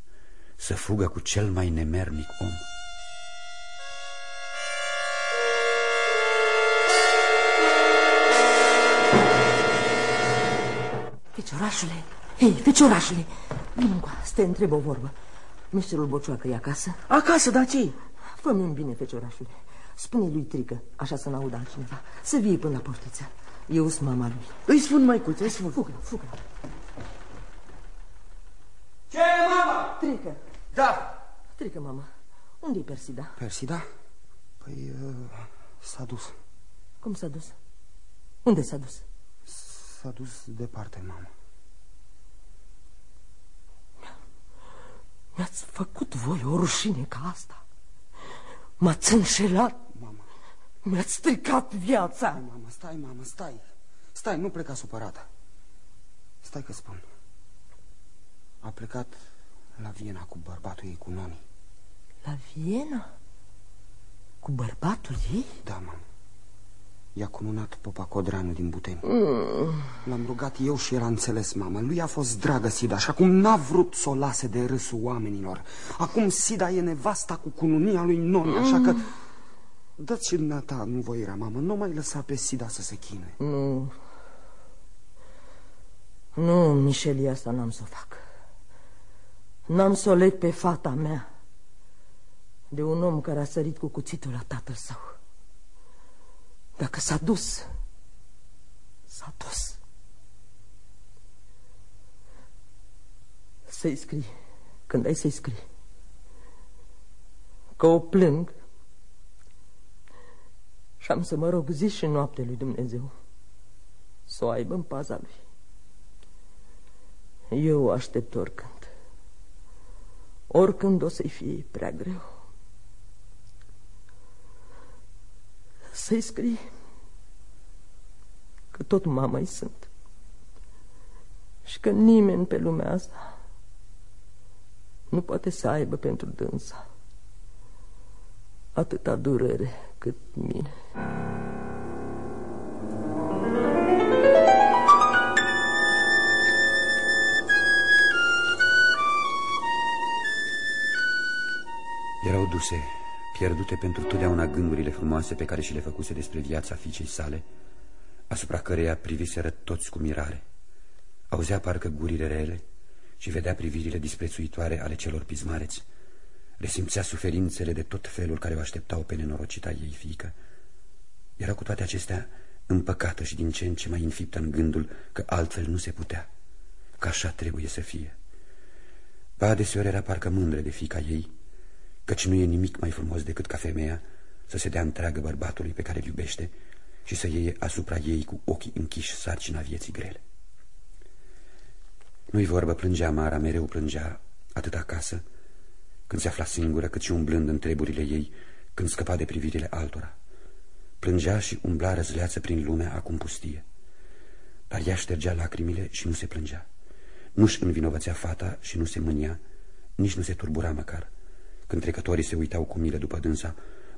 să fugă cu cel mai nemernic om. Feciorașule, hei, feciorașule, vin încoa, să te întreb o vorbă. Meșterul Bocioacă e acasă? Acasă, da ce Fă-mi un bine, feciorașule. Spune lui Trică, așa să n-audă altcineva, să vie până la portiță. Eu sunt mama lui. Îi spun, măicuță, îi spun. Fugă, fugă. Ce e, mama? Trică. Da. Trică, mama. Unde-i Persida? Persida? Păi uh, s-a dus. Cum s-a dus? Unde s-a dus? S-a dus departe, mama. Mi-ați făcut voi o rușine ca asta. M-ați înșelat. Mama. Mi-ați stricat viața. Stai, mama, stai, mama, stai. Stai, nu pleca supărată. Stai că spun. A plecat la Viena cu bărbatul ei, cu Noni. La Viena? Cu bărbatul ei? Da, mamă. I-a cununat popa Codreanu din Buteni. Mm. L-am rugat eu și el a înțeles, mamă. Lui a fost dragă Sida și acum n-a vrut să o lase de râsul oamenilor. Acum Sida e nevasta cu cununia lui Noni, așa că... Dați și dumneata nu voirea, mamă. Nu mai lăsa pe Sida să se chine. Nu. Nu, Mișelia asta n-am să o fac. N-am să o leg pe fata mea de un om care a sărit cu cuțitul la tatăl său. Dacă s-a dus, s-a dus. Să-i scrii, când ai să-i scrii, că o plâng și am să mă rog zi și noapte lui Dumnezeu să o aibă în paza lui. Eu o aștept oricând. oricând o să-i fie prea greu. Să-i scrii că tot mama sunt și că nimeni pe lumea asta nu poate să aibă pentru dânsa atâta durere cât mine. Erau duse, pierdute pentru totdeauna gândurile frumoase pe care și le făcuse despre viața fiicei sale, asupra căreia priviseră toți cu mirare. Auzea parcă gurile rele și vedea privirile disprețuitoare ale celor pismareți. Resimțea suferințele de tot felul care o așteptau pe nenorocita ei fiică. Era cu toate acestea împăcată și din ce în ce mai înfiptă în gândul că altfel nu se putea, că așa trebuie să fie. Ba adeseori era parcă mândră de fica ei, căci nu e nimic mai frumos decât ca femeia să se dea întreagă bărbatului pe care îl iubește și să iei asupra ei cu ochii închiși sarcina vieții grele. Nu-i vorbă, plângea Mara, mereu plângea, atât acasă, când se afla singură, cât și umblând în treburile ei, când scăpa de privirile altora. Plângea și umbla răzleață prin lumea acum pustie. Dar ea ștergea lacrimile și nu se plângea. Nu-și învinovățea fata și nu se mânia, nici nu se turbura măcar. Când trecătorii se uitau cu milă după dânsa,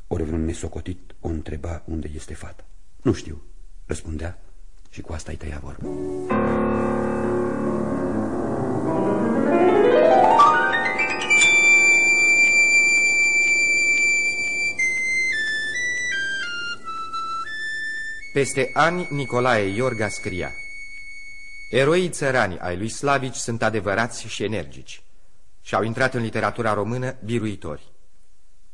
ori vreun nesocotit o întreba unde este fata. Nu știu, răspundea și cu asta îi tăia vorba. Peste ani, Nicolae Iorga scria Eroii țărani ai lui Slavici sunt adevărați și energici și au intrat în literatura română biruitori.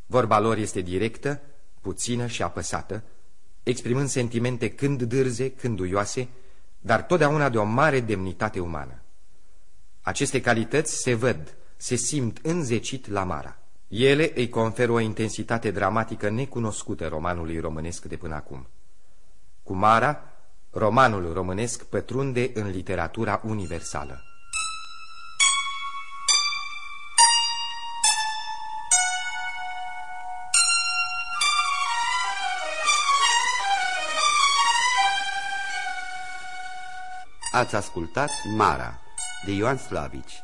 Vorba lor este directă, puțină și apăsată, exprimând sentimente când dârze, când duioase, dar totdeauna de o mare demnitate umană. Aceste calități se văd, se simt înzecit la Mara. Ele îi conferă o intensitate dramatică necunoscută romanului românesc de până acum. Cu Mara, romanul românesc pătrunde în literatura universală. Ați ascultat Mara, de Ioan Slavici,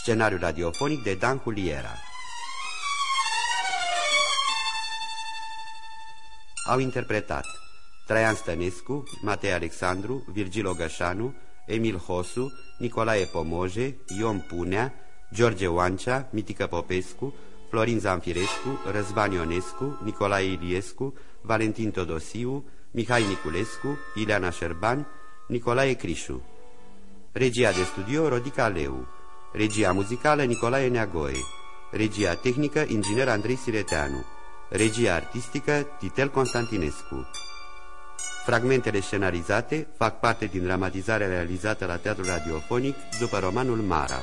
scenariu radiofonic de Dan Huliera. Au interpretat Traian Stănescu, Matei Alexandru, Virgil Ogășanu, Emil Hosu, Nicolae Pomoje, Ion Punea, George Oancea, Mitică Popescu, Florin Zamfirescu, Răzvan Ionescu, Nicolae Iliescu, Valentin Todosiu, Mihai Niculescu, Ileana Șerban, Nicolae Crișu. Regia de studio Rodica Leu. Regia muzicală Nicolae Neagoe. Regia tehnică inginer Andrei Sireteanu. Regia artistică Titel Constantinescu. Fragmentele scenarizate fac parte din dramatizarea realizată la Teatrul Radiofonic după romanul Mara.